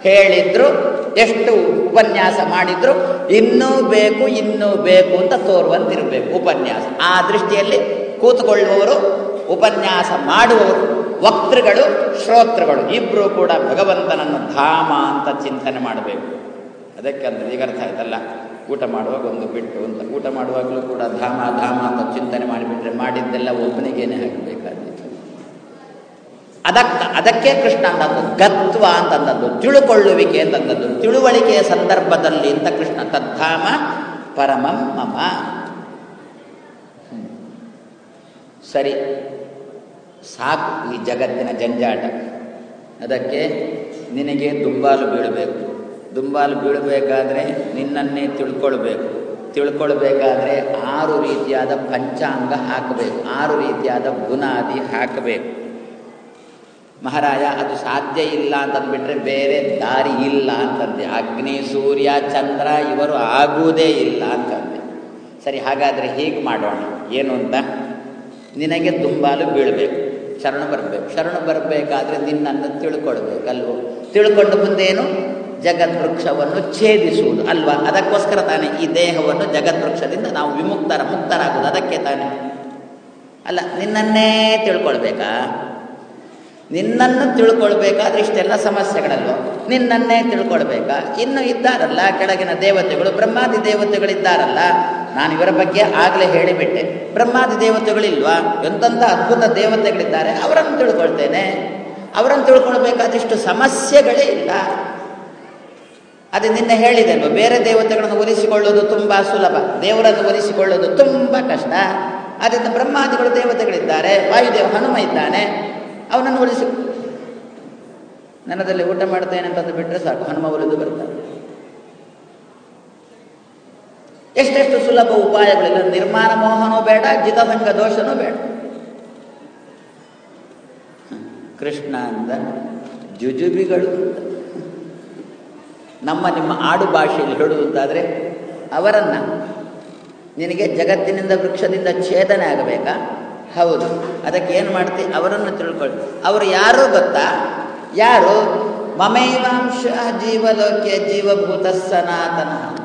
[SPEAKER 1] ಹೇಳಿದ್ರು, ಎಷ್ಟು ಉಪನ್ಯಾಸ ಮಾಡಿದ್ರು, ಇನ್ನೂ ಬೇಕು ಇನ್ನೂ ಬೇಕು ಅಂತ ತೋರುವಂತಿರಬೇಕು ಉಪನ್ಯಾಸ. ಆ ದೃಷ್ಟಿಯಲ್ಲಿ ಕೂತುಕೊಳ್ಳುವವರು, ಉಪನ್ಯಾಸ ಮಾಡುವವರು, ವಕ್ತೃಗಳು, ಶ್ರೋತೃಗಳು. ಇಬ್ಬರೂ ಕೂಡ ಭಗವಂತನನ್ನು ಧಾಮ ಅಂತ ಚಿಂತನೆ ಮಾಡಬೇಕು. ಅದಕ್ಕೆ ಅಂದರೆ ಈಗ ಅರ್ಥ ಆಯ್ತಲ್ಲ? ಊಟ ಮಾಡುವಾಗ ಒಂದು ಬಿಟ್ಟು ಅಂತ. ಊಟ ಮಾಡುವಾಗಲೂ ಕೂಡ ಧಾಮ ಧಾಮ ಅಂತ ಚಿಂತನೆ ಮಾಡಿಬಿಟ್ರೆ ಮಾಡಿದ್ದೆಲ್ಲ ಒಬ್ಬನಿಗೇನೆ ಹಾಕಬೇಕಾದ್ರೆ ಅದಕ್ಕೆ ಅದಕ್ಕೆ ಕೃಷ್ಣ ಅಂತಂದು ಗತ್ವ ಅಂತಂದದ್ದು, ತಿಳುಕೊಳ್ಳುವಿಕೆ ಅಂತಂದದ್ದು. ತಿಳುವಳಿಕೆಯ ಸಂದರ್ಭದಲ್ಲಿ ಅಂತ ಕೃಷ್ಣ, ತದ್ಧಾಮ ಪರಮಂ ಮಮ. ಸರಿ. ಸಾಕು ಈ ಜಗತ್ತಿನ ಜಂಜಾಟ. ಅದಕ್ಕೆ ನಿನಗೆ ದುಂಬಾಲು ಬೀಳಬೇಕು. ದುಂಬಾಲು ಬೀಳಬೇಕಾದ್ರೆ ನಿನ್ನನ್ನೇ ತಿಳ್ಕೊಳ್ಬೇಕು. ತಿಳ್ಕೊಳ್ಬೇಕಾದ್ರೆ ಆರು ರೀತಿಯಾದ ಪಂಚಾಂಗ ಹಾಕಬೇಕು. ಆರು ರೀತಿಯಾದ ಬುನಾದಿ ಹಾಕಬೇಕು. ಮಹಾರಾಜ ಅದು ಸಾಧ್ಯ ಇಲ್ಲ ಅಂತಂದ್ಬಿಟ್ರೆ ಬೇರೆ ದಾರಿ ಇಲ್ಲ ಅಂತಂದೆ. ಅಗ್ನಿ, ಸೂರ್ಯ, ಚಂದ್ರ ಇವರು ಆಗುವುದೇ ಇಲ್ಲ ಅಂತಂದೆ. ಸರಿ, ಹಾಗಾದರೆ ಹೀಗೆ ಮಾಡೋಣ. ಏನು ಅಂತ? ನಿನಗೆ ತುಂಬಾಲು ಬೀಳಬೇಕು. ಶರಣ ಬರಬೇಕು. ಶರಣ ಬರಬೇಕಾದ್ರೆ ನಿನ್ನನ್ನು ತಿಳ್ಕೊಳ್ಬೇಕಲ್ವೋ? ತಿಳ್ಕೊಂಡು ಮುಂದೇನು? ಜಗದ್ವೃಕ್ಷವನ್ನು ಛೇದಿಸುವುದು ಅಲ್ವಾ? ಅದಕ್ಕೋಸ್ಕರ ತಾನೇ ಈ ದೇಹವನ್ನು ಜಗದ್ವೃಕ್ಷದಿಂದ ನಾವು ವಿಮುಕ್ತರ ಮುಕ್ತರಾಗುವುದು. ಅದಕ್ಕೆ ತಾನೇ. ಅಲ್ಲ, ನಿನ್ನನ್ನೇ ತಿಳ್ಕೊಳ್ಬೇಕಾ? ನಿನ್ನನ್ನು ತಿಳ್ಕೊಳ್ಬೇಕಾದ್ರೆ ಇಷ್ಟೆಲ್ಲ ಸಮಸ್ಯೆಗಳಲ್ಲೋ ನಿನ್ನನ್ನೇ ತಿಳ್ಕೊಳ್ಬೇಕಾ? ಇನ್ನು ಇದ್ದಾರಲ್ಲ, ಕೆಳಗಿನ ದೇವತೆಗಳು, ಬ್ರಹ್ಮಾದಿ ದೇವತೆಗಳಿದ್ದಾರಲ್ಲ? ನಾನು ಇವರ ಬಗ್ಗೆ ಆಗಲೇ ಹೇಳಿಬಿಟ್ಟೆ. ಬ್ರಹ್ಮಾದಿ ದೇವತೆಗಳಿಲ್ವಾ? ಎಂತಂಥ ಅದ್ಭುತ ದೇವತೆಗಳಿದ್ದಾರೆ, ಅವರನ್ನು ತಿಳ್ಕೊಳ್ತೇನೆ. ಅವರನ್ನು ತಿಳ್ಕೊಳ್ಬೇಕಾದಿಷ್ಟು ಸಮಸ್ಯೆಗಳೇ ಇಲ್ಲ. ಅದು ನಿನ್ನೆ ಹೇಳಿದೆ ಅಲ್ವ ಬೇರೆ ದೇವತೆಗಳನ್ನು ಒಲಿಸಿಕೊಳ್ಳೋದು ತುಂಬ ಸುಲಭ. ದೇವರನ್ನು ಒಲಿಸಿಕೊಳ್ಳೋದು ತುಂಬ ಕಷ್ಟ. ಅದರಿಂದ ಬ್ರಹ್ಮಾದಿಗಳು ದೇವತೆಗಳಿದ್ದಾರೆ, ವಾಯುದೇವ ಹನುಮ ಇದ್ದಾನೆ. ಅವನನ್ನು ಉಳಿಸಿ ನನ್ನದಲ್ಲಿ ಊಟ ಮಾಡ್ತೇನೆ ಅಂತಂದು ಬಿಟ್ಟರೆ ಸಾಕು. ಹನುಮ ಒಲಿದು ಬರ್ತಾನೆ. ಎಷ್ಟೆಷ್ಟು ಸುಲಭ ಉಪಾಯಗಳಿಲ್ಲ. ನಿರ್ಮಾಣ ಮೋಹನೂ ಬೇಡ, ಜಿತಭಂಗ ದೋಷನೂ ಬೇಡ. ಕೃಷ್ಣ ಅಂದ, ಜುಜುಬಿಗಳು ನಮ್ಮ ನಿಮ್ಮ ಆಡು ಭಾಷೆಯಲ್ಲಿ ಹೇಳುವುದಾದರೆ ಅವರನ್ನ ನಿನಗೆ ಜಗತ್ತಿನಿಂದ ವೃಕ್ಷದಿಂದ ಛೇದನೆ ಆಗಬೇಕಾ? ಹೌದು. ಅದಕ್ಕೆ ಏನು ಮಾಡ್ತಿ? ಅವರನ್ನು ತಿಳ್ಕೊಳ್ಳಿ ಅವರು ಯಾರು ಗೊತ್ತಾ? ಯಾರು? ಮಮೈವಾಂಶ ಜೀವಲೋಕ್ಯ ಜೀವಭೂತ ಸನಾತನ.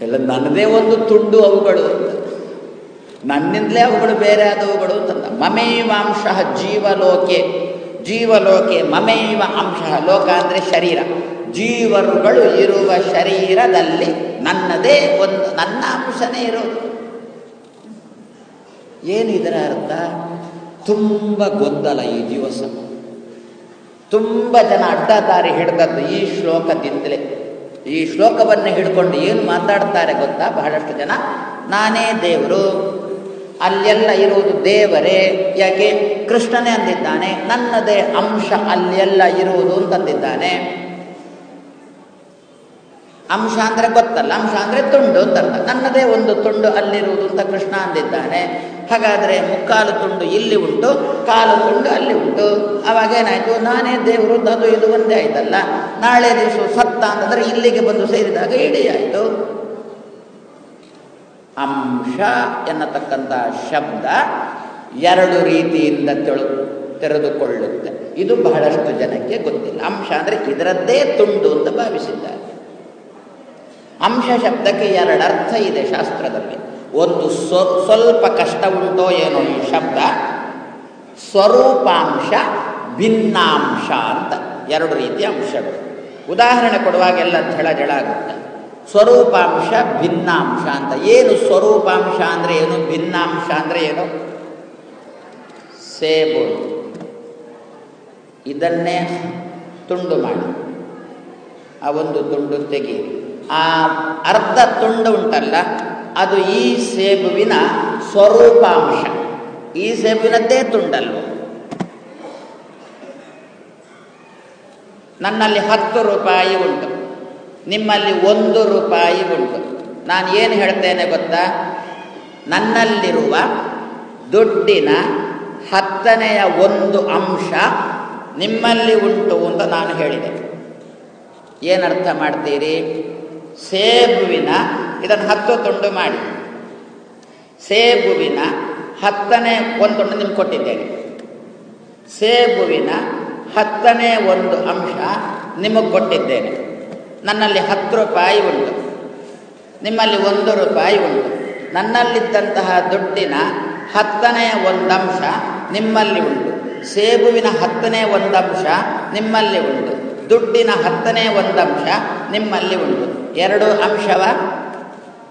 [SPEAKER 1] ಎಲ್ಲ ನನ್ನದೇ ಒಂದು ತುಂಡು ಅವುಗಳು ನನ್ನಿಂದಲೇ ಅವುಗಳು ಬೇರೆ ಆದವುಗಳು ಅಂತ ಮಮೈವಾಂಶ ಜೀವಲೋಕೆ. ಜೀವಲೋಕೆ ಮಮೈವ ಅಂಶ ಲೋಕ ಅಂದರೆ ಶರೀರ. ಜೀವರುಗಳು ಇರುವ ಶರೀರದಲ್ಲಿ ನನ್ನದೇ ಒಂದು, ನನ್ನ ಅಂಶನೇ ಇರೋದು. ಏನು ಇದರ ಅರ್ಥ? ತುಂಬ ಗೊಂದಲ ಈ ದಿವಸ ತುಂಬ ಜನ ಅಡ್ಡದಾರಿ ಹಿಡ್ದದ್ದು ಈ ಶ್ಲೋಕದಿಂದಲೇ. ಈ ಶ್ಲೋಕವನ್ನು ಹಿಡ್ಕೊಂಡು ಏನು ಮಾತಾಡ್ತಾರೆ ಗೊತ್ತಾ? ಬಹಳಷ್ಟು ಜನ, ನಾನೇ ದೇವರು, ಅಲ್ಲೆಲ್ಲ ಇರುವುದು ದೇವರೇ, ಯಾಕೆ? ಕೃಷ್ಣನೇ ಅಂದಿದ್ದಾನೆ, ನನ್ನದೇ ಅಂಶ ಅಲ್ಲೆಲ್ಲ ಇರುವುದು ಅಂತಂದಿದ್ದಾನೆ. ಅಂಶ ಅಂದರೆ ಗೊತ್ತಲ್ಲ, ಅಂಶ ಅಂದರೆ ತುಂಡು ಅಂತ ಅರ್ಥ ನನ್ನದೇ ಒಂದು ತುಂಡು ಅಲ್ಲಿರುವುದು ಅಂತ ಕೃಷ್ಣ ಅಂದಿದ್ದಾನೆ. ಹಾಗಾದರೆ ಮುಕ್ಕಾಲು ತುಂಡು ಇಲ್ಲಿ ಉಂಟು, ಕಾಲು ತುಂಡು ಅಲ್ಲಿ ಉಂಟು. ಅವಾಗ ಏನಾಯಿತು? ನಾನೇ ದೇವರು, ಅದು ಇದು ಒಂದೇ ಆಯ್ತಲ್ಲ. ನಾಳೆ ದಿವಸ ಸತ್ತ ಅಂತಂದರೆ ಇಲ್ಲಿಗೆ ಬಂದು ಸೇರಿದಾಗ ಇಡೀ ಆಯಿತು. ಅಂಶ ಎನ್ನತಕ್ಕಂಥ ಶಬ್ದ ಎರಡು ರೀತಿಯಿಂದ ತೆಳು, ತೆರೆದುಕೊಳ್ಳುತ್ತೆ. ಇದು ಬಹಳಷ್ಟು ಜನಕ್ಕೆ ಗೊತ್ತಿಲ್ಲ. ಅಂಶ ಅಂದರೆ ಇದರದ್ದೇ ತುಂಡು ಅಂತ ಭಾವಿಸಿದ್ದಾರೆ. ಅಂಶ ಶಬ್ದಕ್ಕೆ ಎರಡು ಅರ್ಥ ಇದೆ ಶಾಸ್ತ್ರದಲ್ಲಿ. ಒಂದು ಸ್ವ, ಸ್ವಲ್ಪ ಕಷ್ಟ ಉಂಟೋ ಏನೋ ಈ ಶಬ್ದ. ಸ್ವರೂಪಾಂಶ, ಭಿನ್ನಾಂಶ ಅಂತ ಎರಡು ರೀತಿಯ ಅಂಶಗಳು. ಉದಾಹರಣೆ ಕೊಡುವಾಗೆಲ್ಲ ಝಳ ಝಳ ಆಗುತ್ತೆ. ಸ್ವರೂಪಾಂಶ, ಭಿನ್ನಾಂಶ ಅಂತ. ಏನು ಸ್ವರೂಪಾಂಶ ಅಂದರೆ ಏನು? ಭಿನ್ನಾಂಶ ಅಂದರೆ ಏನು? ಸೇಬು. ಇದನ್ನೇ ತುಂಡು ಮಾಡಿ. ಆ ಒಂದು ತುಂಡು ತೆಗಿ ಆ ಅರ್ಧ ತುಂಡು ಉಂಟಲ್ಲ, ಅದು ಈ ಸೇಬುವಿನ ಸ್ವರೂಪಾಂಶ. ಈ ಸೇಬುವಿನದ್ದೇ ತುಂಡಲ್ವ? ನನ್ನಲ್ಲಿ ಹತ್ತು ರೂಪಾಯಿ ಉಂಟು. ನಿಮ್ಮಲ್ಲಿ ಒಂದು ರೂಪಾಯಿ ಉಂಟು. ನಾನು ಏನು ಹೇಳ್ತೇನೆ ಗೊತ್ತಾ? ನನ್ನಲ್ಲಿರುವ ದುಡ್ಡಿನ ಹತ್ತನೆಯ ಒಂದು ಅಂಶ ನಿಮ್ಮಲ್ಲಿ ಉಂಟು ಅಂತ ನಾನು ಹೇಳಿದೆ. ಏನರ್ಥ ಮಾಡ್ತೀರಿ? ಸೇಬುವಿನ, ಇದನ್ನು ಹತ್ತು ತುಂಡು ಮಾಡಿ. ಸೇಬುವಿನ ಹತ್ತನೇ ಒಂದು ತುಂಡು ನಿಮ್ಗೆ ಕೊಟ್ಟಿದ್ದೇನೆ. ಸೇಬುವಿನ ಹತ್ತನೇ ಒಂದು ಅಂಶ ನಿಮಗೆ ಕೊಟ್ಟಿದ್ದೇನೆ. ನನ್ನಲ್ಲಿ ಹತ್ತು ರೂಪಾಯಿ ಉಂಟು. ನಿಮ್ಮಲ್ಲಿ ಒಂದು ರೂಪಾಯಿ ಉಂಟು. ನನ್ನಲ್ಲಿದ್ದಂತಹ ದುಡ್ಡಿನ ಹತ್ತನೇ ಒಂದು ಅಂಶ ನಿಮ್ಮಲ್ಲಿ ಉಂಟು. ಸೇಬುವಿನ ಹತ್ತನೇ ಒಂದಂಶ ನಿಮ್ಮಲ್ಲಿ ಉಂಟು. ದುಡ್ಡಿನ ಹತ್ತನೇ ಒಂದಂಶ ನಿಮ್ಮಲ್ಲಿ ಉಂಟು. ಎರಡು ಅಂಶವ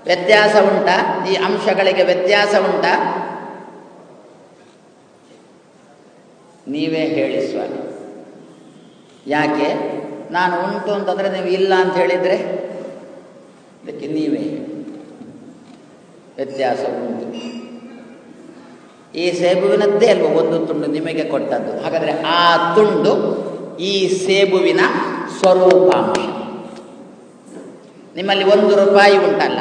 [SPEAKER 1] ವ್ಯತ್ಯಾಸ ಉಂಟ. ಈ ಅಂಶಗಳಿಗೆ ವ್ಯತ್ಯಾಸ ಉಂಟ. ನೀವೇ ಹೇಳಿ ಸ್ವಾಮಿ. ಯಾಕೆ? ನಾನು ಉಂಟು ಅಂತಂದರೆ ನೀವು ಇಲ್ಲ ಅಂತ ಹೇಳಿದರೆ ಅದಕ್ಕೆ ನೀವೇ ವ್ಯತ್ಯಾಸ ಉಂಟು. ಈ ಸೇಬುವಿನದ್ದೇ ಅಲ್ವ? ಒಂದು ತುಂಡು ನಿಮಗೆ ಕೊಟ್ಟದ್ದು. ಹಾಗಾದರೆ ಆ ತುಂಡು ಈ ಸೇಬುವಿನ ಸ್ವರೂಪಾಂಶ. ನಿಮ್ಮಲ್ಲಿ ಒಂದು ರೂಪಾಯಿ ಉಂಟಲ್ಲ,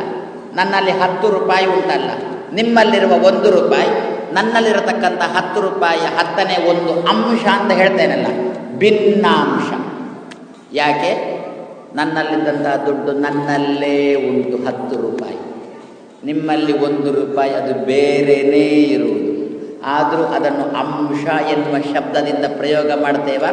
[SPEAKER 1] ನನ್ನಲ್ಲಿ ಹತ್ತು ರೂಪಾಯಿ ಉಂಟಲ್ಲ. ನಿಮ್ಮಲ್ಲಿರುವ ಒಂದು ರೂಪಾಯಿ, ನನ್ನಲ್ಲಿರತಕ್ಕಂಥ ಹತ್ತು ರೂಪಾಯಿ ಹತ್ತನೇ ಒಂದು ಅಂಶ ಅಂತ ಹೇಳ್ತೇನಲ್ಲ, ಭಿನ್ನಾಂಶ. ಯಾಕೆ? ನನ್ನಲ್ಲಿದ್ದಂತಹ ದುಡ್ಡು ನನ್ನಲ್ಲೇ ಉಂಟು, ಹತ್ತು ರೂಪಾಯಿ. ನಿಮ್ಮಲ್ಲಿ ಒಂದು ರೂಪಾಯಿ, ಅದು ಬೇರೆನೇ ಇರುವುದು. ಆದರೂ ಅದನ್ನು ಅಂಶ ಎನ್ನುವ ಶಬ್ದದಿಂದ ಪ್ರಯೋಗ ಮಾಡ್ತೇವ?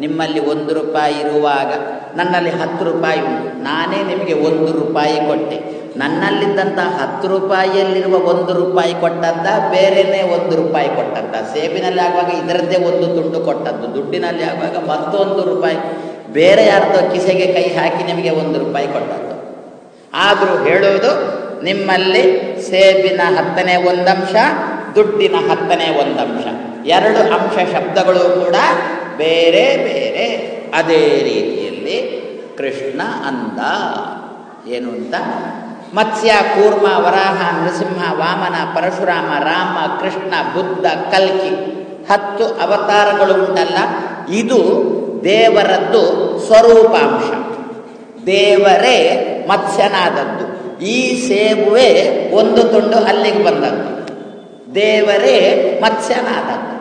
[SPEAKER 1] ನಿಮ್ಮಲ್ಲಿ ಒಂದು ರೂಪಾಯಿ ಇರುವಾಗ ನನ್ನಲ್ಲಿ ಹತ್ತು ರೂಪಾಯಿ ಉಂಟು. ನಾನೇ ನಿಮಗೆ ಒಂದು ರೂಪಾಯಿ ಕೊಟ್ಟೆ. ನನ್ನಲ್ಲಿದ್ದಂಥ ಹತ್ತು ರೂಪಾಯಿಯಲ್ಲಿರುವ ಒಂದು ರೂಪಾಯಿ ಕೊಟ್ಟಂತ, ಬೇರೆನೇ ಒಂದು ರೂಪಾಯಿ ಕೊಟ್ಟಂತ, ಸೇಬಿನಲ್ಲಿ ಆಗುವಾಗ ಇದರದ್ದೇ ಒಂದು ತುಂಡು ಕೊಟ್ಟದ್ದು, ದುಡ್ಡಿನಲ್ಲಿ ಆಗುವಾಗ ಮತ್ತೊಂದು ರೂಪಾಯಿ, ಬೇರೆ ಯಾರ್ದೋ ಕಿಸೆಗೆ ಕೈ ಹಾಕಿ ನಿಮಗೆ ಒಂದು ರೂಪಾಯಿ ಕೊಟ್ಟದ್ದು. ಆದರೂ ಹೇಳುವುದು, ನಿಮ್ಮಲ್ಲಿ ಸೇಬಿನ ಹತ್ತನೇ ಒಂದಂಶ, ದುಡ್ಡಿನ ಹತ್ತನೇ ಒಂದಂಶ. ಎರಡು ಅಂಶ ಶಬ್ದಗಳು ಕೂಡ ಬೇರೆ ಬೇರೆ ಅದೇ ರೀತಿಯಲ್ಲಿ ಕೃಷ್ಣ ಅಂದ. ಏನು ಅಂತ? ಮತ್ಸ್ಯ, ಕೂರ್ಮ, ವರಾಹ, ನರಸಿಂಹ, ವಾಮನ, ಪರಶುರಾಮ, ರಾಮ, ಕೃಷ್ಣ, ಬುದ್ಧ, ಕಲ್ಕಿ ಹತ್ತು ಅವತಾರಗಳು ಉಂಟಲ್ಲ. ಇದು ದೇವರದ್ದು ಸ್ವರೂಪಾಂಶ. ದೇವರೇ ಮತ್ಸ್ಯನಾದದ್ದು. ಈ ಸೇಬುವೆ ಒಂದು ತುಂಡು ಅಲ್ಲಿಗೆ ಬಂದದ್ದು. ದೇವರೇ ಮತ್ಸ್ಯನಾದದ್ದು.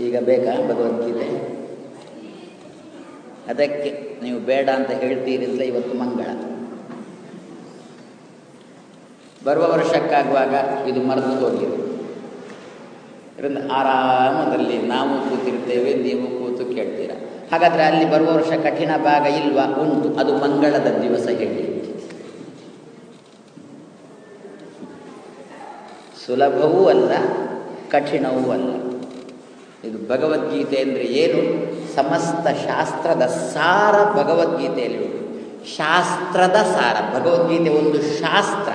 [SPEAKER 1] ಈಗ ಬೇಕಾ ಭಗವದ್ಗೀತೆ? ಅದಕ್ಕೆ ನೀವು ಬೇಡ ಅಂತ ಹೇಳ್ತೀರಿ ಅಂತ ಇವತ್ತು ಮಂಗಳ. ಬರುವ ವರ್ಷಕ್ಕಾಗುವಾಗ ಇದು ಮರೆತು ಹೋಗಿದೆ. ಇದರಿಂದ ಆರಾಮದಲ್ಲಿ ನಾವು ಕೂತಿರ್ತೇವೆ, ನೀವು ಕೂತು ಕೇಳ್ತೀರ. ಹಾಗಾದರೆ ಅಲ್ಲಿ ಬರುವ ವರ್ಷ ಕಠಿಣ ಭಾಗ ಇಲ್ವಾ? ಉಂಟು. ಅದು ಮಂಗಳದ ದಿವಸ ಹೇಳಿ. ಸುಲಭವೂ ಅಲ್ಲ, ಕಠಿಣವೂ ಅಲ್ಲ. ಇದು ಭಗವದ್ಗೀತೆ ಅಂದರೆ ಏನು? ಸಮಸ್ತ ಶಾಸ್ತ್ರದ ಸಾರ ಭಗವದ್ಗೀತೆಯಲ್ಲಿ ಶಾಸ್ತ್ರದ ಸಾರ. ಭಗವದ್ಗೀತೆ ಒಂದು ಶಾಸ್ತ್ರ.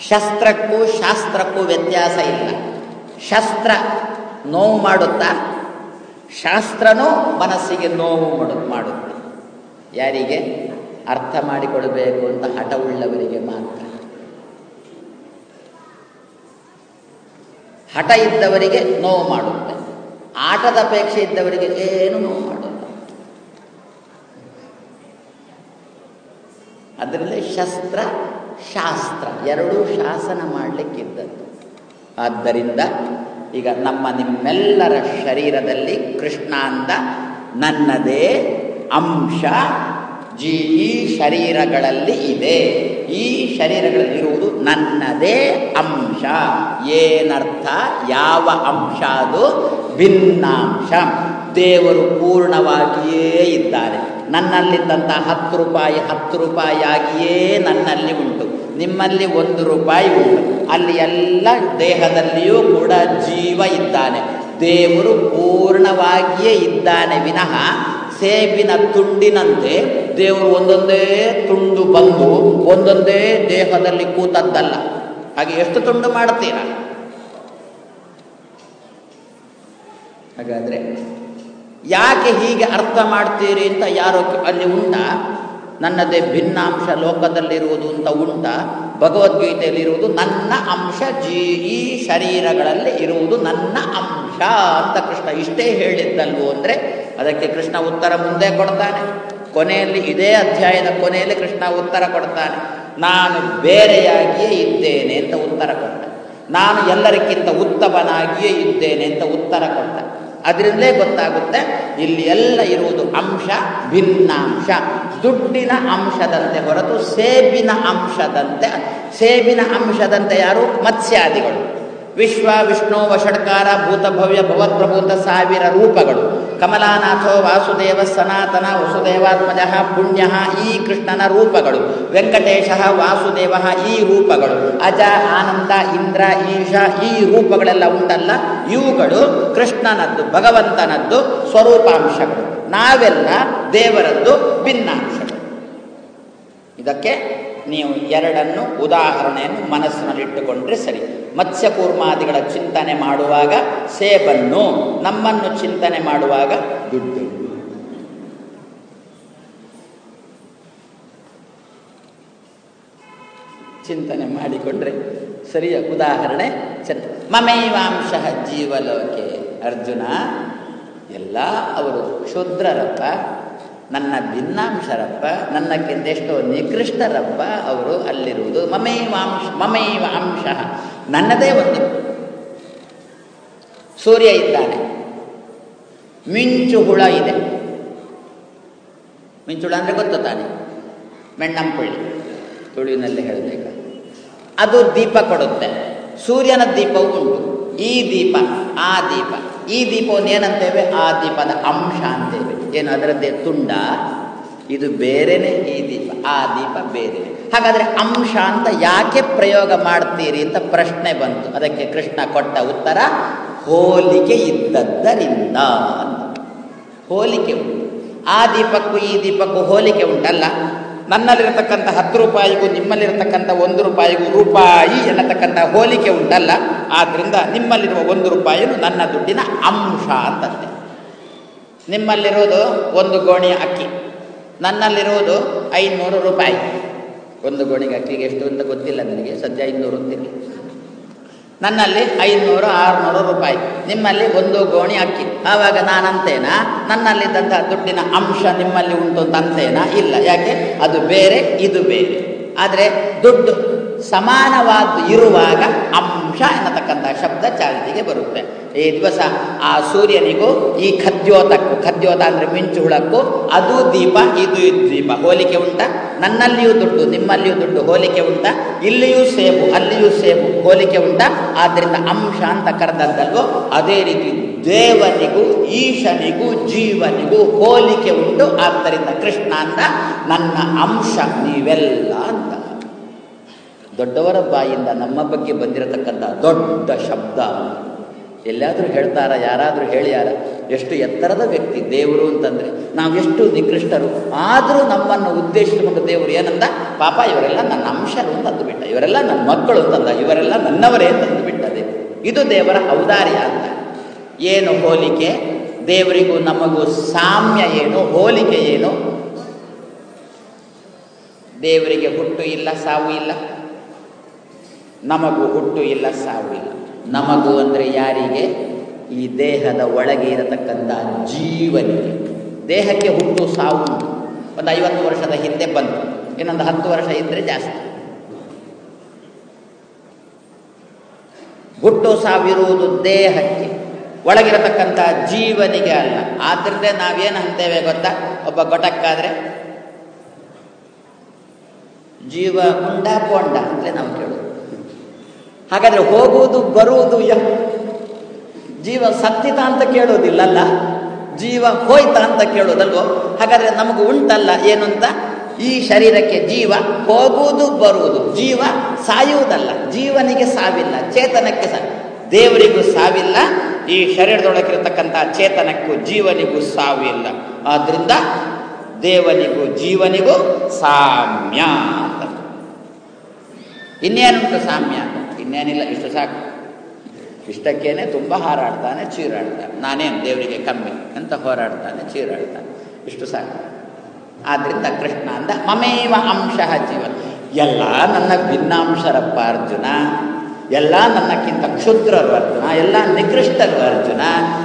[SPEAKER 1] ಶಸ್ತ್ರಕ್ಕೂ ಶಾಸ್ತ್ರಕ್ಕೂ ವ್ಯತ್ಯಾಸ ಇಲ್ಲ. ಶಸ್ತ್ರ ನೋವು ಮಾಡುತ್ತಾ? ಶಾಸ್ತ್ರನೂ ಮನಸ್ಸಿಗೆ ನೋವು ಮಾಡು ಮಾಡುತ್ತೆ. ಯಾರಿಗೆ? ಅರ್ಥ ಮಾಡಿಕೊಡಬೇಕು ಅಂತ ಹಠವುಳ್ಳವರಿಗೆ ಮಾತ್ರ. ಹಠ ಇದ್ದವರಿಗೆ ನೋವು ಮಾಡುತ್ತೆ. ಆಟದ ಅಪೇಕ್ಷೆ ಇದ್ದವರಿಗೆ ಏನು ನೋವು ಮಾಡೋಲ್ಲ ಅದರಲ್ಲಿ ಶಸ್ತ್ರ, ಶಾಸ್ತ್ರ ಎರಡೂ ಶಾಸನ ಮಾಡಲಿಕ್ಕಿದ್ದದ್ದು. ಆದ್ದರಿಂದ ಈಗ ನಮ್ಮ ನಿಮ್ಮೆಲ್ಲರ ಶರೀರದಲ್ಲಿ ಕೃಷ್ಣಾಂದ ನನ್ನದೇ ಅಂಶ ಜೀ, ಈ ಶರೀರಗಳಲ್ಲಿ ಇದೆ. ಈ ಶರೀರಗಳಲ್ಲಿರುವುದು ನನ್ನದೇ ಅಂಶ. ಏನರ್ಥ? ಯಾವ ಅಂಶ ಅದು? ಭಿನ್ನಾಂಶ. ದೇವರು ಪೂರ್ಣವಾಗಿಯೇ ಇದ್ದಾರೆ. ನನ್ನಲ್ಲಿದ್ದಂಥ ಹತ್ತು ರೂಪಾಯಿ, ಹತ್ತು ರೂಪಾಯಿಯಾಗಿಯೇ ನನ್ನಲ್ಲಿ ಉಂಟು. ನಿಮ್ಮಲ್ಲಿ ಒಂದು ರೂಪಾಯಿ ಉಂಟು. ಅಲ್ಲಿ ಎಲ್ಲ ದೇಹದಲ್ಲಿಯೂ ಕೂಡ ಜೀವ ಇದ್ದಾನೆ. ದೇವರು ಪೂರ್ಣವಾಗಿಯೇ ಇದ್ದಾನೆ. ವಿನಃ ಸೇಬಿನ ತುಂಡಿನಂತೆ ದೇವರು ಒಂದೊಂದೇ ತುಂಡು ಬಂದು ಒಂದೊಂದೇ ದೇಹದಲ್ಲಿ ಕೂತದ್ದಲ್ಲ. ಹಾಗೆ ಎಷ್ಟು ತುಂಡು ಮಾಡ್ತೀರಾ ಹಾಗಾದ್ರೆ ಯಾಕೆ ಹೀಗೆ ಅರ್ಥ ಮಾಡ್ತೀರಿ ಅಂತ ಯಾರೋ ಅಲ್ಲಿ ಉಂಟ? ನನ್ನದೇ ಭಿನ್ನಾಂಶ ಲೋಕದಲ್ಲಿರುವುದು ಅಂತ ಉಂಟ. ಭಗವದ್ಗೀತೆಯಲ್ಲಿರುವುದು ನನ್ನ ಅಂಶ, ಜೀ, ಈ ಶರೀರಗಳಲ್ಲಿ ಇರುವುದು ನನ್ನ ಅಂಶ ಅಂತ ಕೃಷ್ಣ ಇಷ್ಟೇ ಹೇಳಿದ್ದಲ್ವೋ ಅಂದರೆ ಅದಕ್ಕೆ ಕೃಷ್ಣ ಉತ್ತರ ಮುಂದೆ ಕೊಡ್ತಾನೆ. ಕೊನೆಯಲ್ಲಿ ಇದೇ ಅಧ್ಯಾಯದ ಕೊನೆಯಲ್ಲಿ ಕೃಷ್ಣ ಉತ್ತರ ಕೊಡ್ತಾನೆ. ನಾನು ಬೇರೆಯಾಗಿಯೇ ಇದ್ದೇನೆ ಅಂತ ಉತ್ತರ ಕೊಟ್ಟ. ನಾನು ಎಲ್ಲರಿಗಿಂತ ಉತ್ತಮನಾಗಿಯೇ ಇದ್ದೇನೆ ಅಂತ ಉತ್ತರ ಕೊಟ್ಟ. ಅದರಿಂದಲೇ ಗೊತ್ತಾಗುತ್ತೆ, ಇಲ್ಲಿ ಎಲ್ಲ ಇರುವುದು ಅಂಶ, ಭಿನ್ನಾಂಶ. ದುಡ್ಡಿನ ಅಂಶದಂತೆ ಹೊರತು ಸೇಬಿನ ಅಂಶದಂತೆ ಸೇಬಿನ ಅಂಶದಂತೆ ಯಾರು? ಮತ್ಸ್ಯಾದಿಗಳು. ವಿಶ್ವ ವಿಷ್ಣು ವಷಟ್ಕಾರ ಭೂತ ಭವ್ಯ ಭವತ್ಪ್ರಭೂತ ಸಾವಿರ ರೂಪಗಳು. ಕಮಲಾನಾಥೋ ವಾಸುದೇವ ಸನಾತನ ವಸುದೇವಾತ್ಮಜ ಪುಣ್ಯ ಈ ಕೃಷ್ಣನ ರೂಪಗಳು. ವೆಂಕಟೇಶ ವಾಸುದೇವ ಈ ರೂಪಗಳು. ಅಜ, ಆನಂದ, ಇಂದ್ರ, ಈಶ ಈ ರೂಪಗಳೆಲ್ಲ ಉಂಟಲ್ಲ. ಇವುಗಳು ಕೃಷ್ಣನದ್ದು, ಭಗವಂತನದ್ದು ಸ್ವರೂಪಾಂಶಗಳು. ನಾವೆಲ್ಲ ದೇವರದ್ದು ಭಿನ್ನಾಂಶಗಳು. ಇದಕ್ಕೆ ನೀವು ಎರಡನ್ನು ಉದಾಹರಣೆಯನ್ನು ಮನಸ್ಸಿನಲ್ಲಿಟ್ಟುಕೊಂಡ್ರೆ ಸರಿ. ಮತ್ಸ್ಯಕೂರ್ಮಾದಿಗಳ ಚಿಂತನೆ ಮಾಡುವಾಗ ಸೇಬನ್ನು, ನಮ್ಮನ್ನು ಚಿಂತನೆ ಮಾಡುವಾಗ ದುಡ್ಡು. ಚಿಂತನೆ ಮಾಡಿಕೊಂಡ್ರೆ ಸರಿಯ ಉದಾಹರಣೆ ಚೆನ್ನ ಮಮೈವಾಂಶ ಜೀವಲೋಕೆ ಅರ್ಜುನ, ಎಲ್ಲ ಅವರು ಕ್ಷುದ್ರರಪ್ಪ ನನ್ನ ಭಿನ್ನಾಂಶರಪ್ಪ ನನ್ನಕ್ಕಿಂತ ಎಷ್ಟೋ ನಿಕೃಷ್ಟರಪ್ಪ ಅವರು ಅಲ್ಲಿರುವುದು ಮಮೇವಾಂಶ ಮಮೈವ ಅಂಶ ನನ್ನದೇ ಒಂದು. ಸೂರ್ಯ ಇದ್ದಾನೆ. ಮಿಂಚು ಹುಳ ಇದೆ. ಮಿಂಚುಳ ಅಂದರೆ ಗೊತ್ತು ತಾನೆ? ಮೆಣ್ಣಂಪುಳ್ಳಿ. ತುಳುವಿನಲ್ಲಿ ಹೇಳಬೇಕು. ಅದು ದೀಪ ಕೊಡುತ್ತೆ. ಸೂರ್ಯನ ದೀಪವು ಉಂಟು. ಈ ದೀಪ, ಆ ದೀಪ. ಈ ದೀಪವನ್ನು ಏನಂತೇವೆ? ಆ ದೀಪದ ಅಂಶ ಅಂತೇವೆ. ಏನು ಅದರದ್ದೇ ತುಂಡ, ಇದು ಬೇರೆನೆ ಈ ದೀಪ, ಆ ದೀಪ ಬೇರೆ. ಹಾಗಾದರೆ ಅಂಶ ಅಂತ ಯಾಕೆ ಪ್ರಯೋಗ ಮಾಡ್ತೀರಿ ಅಂತ ಪ್ರಶ್ನೆ ಬಂತು. ಅದಕ್ಕೆ ಕೃಷ್ಣ ಕೊಟ್ಟ ಉತ್ತರ, ಹೋಲಿಕೆ ಇದ್ದದ್ದರಿಂದ ಹೋಲಿಕೆ ಉಂಟು. ಆ ದೀಪಕ್ಕೂ ಈ ದೀಪಕ್ಕೂ ಹೋಲಿಕೆ ಉಂಟಲ್ಲ. ನನ್ನಲ್ಲಿರತಕ್ಕಂಥ ಹತ್ತು ರೂಪಾಯಿಗೂ ನಿಮ್ಮಲ್ಲಿರತಕ್ಕಂಥ ಒಂದು ರೂಪಾಯಿಗೂ ರೂಪಾಯಿ ಎನ್ನತಕ್ಕಂಥ ಹೋಲಿಕೆ ಉಂಟಲ್ಲ. ಆದ್ದರಿಂದ ನಿಮ್ಮಲ್ಲಿರುವ ಒಂದು ರೂಪಾಯಿಯನ್ನು ನನ್ನ ದುಡ್ಡಿನ ಅಂಶ ಅಂತಂತೆ ನಿಮ್ಮಲ್ಲಿರೋದು ಒಂದು ಗೋಣಿ ಅಕ್ಕಿ. ನನ್ನಲ್ಲಿರುವುದು ಐನೂರು ರೂಪಾಯಿ. ಒಂದು ಗೋಣಿಗೆ ಅಕ್ಕಿಗೆ ಎಷ್ಟು ಅಂತ ಗೊತ್ತಿಲ್ಲ ನನಗೆ, ಸದ್ಯ ಐನೂರು ಅಂತೀನಿ ನನ್ನಲ್ಲಿ ಐನೂರು ಆರುನೂರು ರೂಪಾಯಿ. ನಿಮ್ಮಲ್ಲಿ ಒಂದು ಗೋಣಿ ಅಕ್ಕಿ. ಆವಾಗ ನಾನಂತೇನಾ? ನನ್ನಲ್ಲಿದ್ದಂಥ ದುಡ್ಡಿನ ಅಂಶ ನಿಮ್ಮಲ್ಲಿ ಉಂಟು ಅಂತ ಅಂತೇನಾ? ಇಲ್ಲ. ಯಾಕೆ? ಅದು ಬೇರೆ, ಇದು ಬೇರೆ. ಆದರೆ ದುಡ್ಡು ಸಮಾನವಾದ ಇರುವಾಗ ಅಂಶ ಎನ್ನತಕ್ಕಂಥ ಶಬ್ದ ಚಾಲಿತಿಗೆ ಬರುತ್ತೆ. ಈ ದಿವಸ, ಆ ಸೂರ್ಯನಿಗೂ ಈ ಖದ್ಯೋತಕ್ಕೂ ಖದ್ಯೋತ ಅಂದರೆ ಮಿಂಚು ಹುಳಕ್ಕೂ, ಅದು ದೀಪ, ಇದು ಇದು ದೀಪ. ಹೋಲಿಕೆ ಉಂಟ? ನನ್ನಲ್ಲಿಯೂ ದುಡ್ಡು, ನಿಮ್ಮಲ್ಲಿಯೂ ದುಡ್ಡು. ಹೋಲಿಕೆ ಉಂಟ? ಇಲ್ಲಿಯೂ ಸೇಬು, ಅಲ್ಲಿಯೂ ಸೇಬು. ಹೋಲಿಕೆ ಉಂಟ? ಆದ್ದರಿಂದ ಅಂಶ ಅಂತ ಕರೆದದ್ದಲ್ವೋ ಅದೇ ರೀತಿ ದೇವನಿಗೂ, ಈಶನಿಗೂ, ಜೀವನಿಗೂ ಹೋಲಿಕೆ ಉಂಟು. ಆದ್ದರಿಂದ ಕೃಷ್ಣ ಅಂತ ನನ್ನ ಅಂಶ ನೀವೆಲ್ಲ ಅಂತ. ದೊಡ್ಡವರ ಬಾಯಿಂದ ನಮ್ಮ ಬಗ್ಗೆ ಬಂದಿರತಕ್ಕಂಥ ದೊಡ್ಡ ಶಬ್ದ. ಎಲ್ಲಾದರೂ ಹೇಳ್ತಾರ, ಯಾರಾದರೂ ಹೇಳ್ಯಾರ ಎಷ್ಟು ಎತ್ತರದ ವ್ಯಕ್ತಿ ದೇವರು ಅಂತಂದರೆ ನಾವೆಷ್ಟು ನಿಕೃಷ್ಟರು, ಆದರೂ ನಮ್ಮನ್ನು ಉದ್ದೇಶಿಸಿಕೊಂಡು ದೇವರು ಏನಂದ? ಪಾಪ ಇವರೆಲ್ಲ ನನ್ನ ಅಂಶರು ಅಂತ ಅಂದುಬಿಟ್ಟ, ಇವರೆಲ್ಲ ನನ್ನ ಮಕ್ಕಳು ಅಂತಂದ ಇವರೆಲ್ಲ ನನ್ನವರೇ ಅಂತ ಅಂದುಬಿಟ್ಟ ದೇವರು ಇದು ದೇವರ ಔದಾರ್ಯ ಅಂತ. ಏನು ಹೋಲಿಕೆ? ದೇವರಿಗೂ ನಮಗೂ ಸಾಮ್ಯ ಏನು? ಹೋಲಿಕೆ ಏನು? ದೇವರಿಗೆ ಹುಟ್ಟು ಇಲ್ಲ, ಸಾವು ಇಲ್ಲ. ನಮಗೂ ಹುಟ್ಟು ಇಲ್ಲ, ಸಾವು ಇಲ್ಲ. ನಮಗೂ ಅಂದರೆ ಯಾರಿಗೆ? ಈ ದೇಹದ ಒಳಗೆ ಇರತಕ್ಕಂಥ ಜೀವನಿಗೆ. ದೇಹಕ್ಕೆ ಹುಟ್ಟು ಸಾವು ಒಂದು ಐವತ್ತು ವರ್ಷದ ಹಿಂದೆ ಬಂತು. ಇನ್ನೊಂದು ಹತ್ತು ವರ್ಷ ಇದ್ದರೆ ಜಾಸ್ತಿ. ಹುಟ್ಟು ಸಾವಿರುವುದು ದೇಹಕ್ಕೆ. ಒಳಗಿರತಕ್ಕಂಥ ಜೀವನಿಗೆ ಅಲ್ಲ. ಆದ್ದರಿಂದ ನಾವೇನು ಅಂತೇವೆ ಗೊತ್ತಾ? ಒಬ್ಬ ಗೊಟಕ್ಕಾದರೆ ಜೀವ ಉಂಡ ಕೊಂಡ ಅಂದರೆ ನಾವು ಕೇಳೋದು. ಹಾಗಾದರೆ ಹೋಗುವುದು, ಬರುವುದು ಯ ಜೀವ ಸತ್ತಿತ ಅಂತ ಕೇಳೋದಿಲ್ಲಲ್ಲ? ಜೀವ ಹೋಯ್ತಾ ಅಂತ ಕೇಳೋದಲ್ವೋ? ಹಾಗಾದ್ರೆ ನಮಗೂ ಉಂಟಲ್ಲ ಏನು ಅಂತ? ಈ ಶರೀರಕ್ಕೆ ಜೀವ ಹೋಗುವುದು, ಬರುವುದು. ಜೀವ ಸಾಯುವುದಲ್ಲ. ಜೀವನಿಗೆ ಸಾವಿಲ್ಲ, ಚೇತನಕ್ಕೆ ಸಾ ದೇವರಿಗೂ ಸಾವಿಲ್ಲ. ಈ ಶರೀರದೊಳಗಿರತಕ್ಕಂಥ ಚೇತನಕ್ಕೂ ಜೀವನಿಗೂ ಸಾವಿಲ್ಲ. ಆದ್ದರಿಂದ ದೇವನಿಗೂ, ಜೀವನಿಗೂ ಸಾಮ್ಯ ಅಂತ. ಇನ್ನೇನುಂಟು ಸಾಮ್ಯ ಇನ್ನೇನಿಲ್ಲ, ಇಷ್ಟು ಸಾಕು. ಇಷ್ಟಕ್ಕೇನೆ ತುಂಬ ಹಾರಾಡ್ತಾನೆ, ಚೀರಾಡ್ತಾನೆ. ನಾನೇನು ದೇವರಿಗೆ ಕಮ್ಮಿ ಅಂತ ಹೋರಾಡ್ತಾನೆ, ಚೀರಾಡ್ತಾನೆ. ಇಷ್ಟು ಸಾಕು. ಆದ್ದರಿಂದ ಕೃಷ್ಣ ಅಂದ, ಮಮೇವ ಅಂಶ ಜೀವನ. ಎಲ್ಲ ನನ್ನ ಭಿನ್ನಾಂಶರಪ್ಪ ಅರ್ಜುನ, ಎಲ್ಲ ನನ್ನಕ್ಕಿಂತ ಕ್ಷುದ್ರರು ಅರ್ಜುನ, ಎಲ್ಲ ನಿಕೃಷ್ಟರು ಅರ್ಜುನ,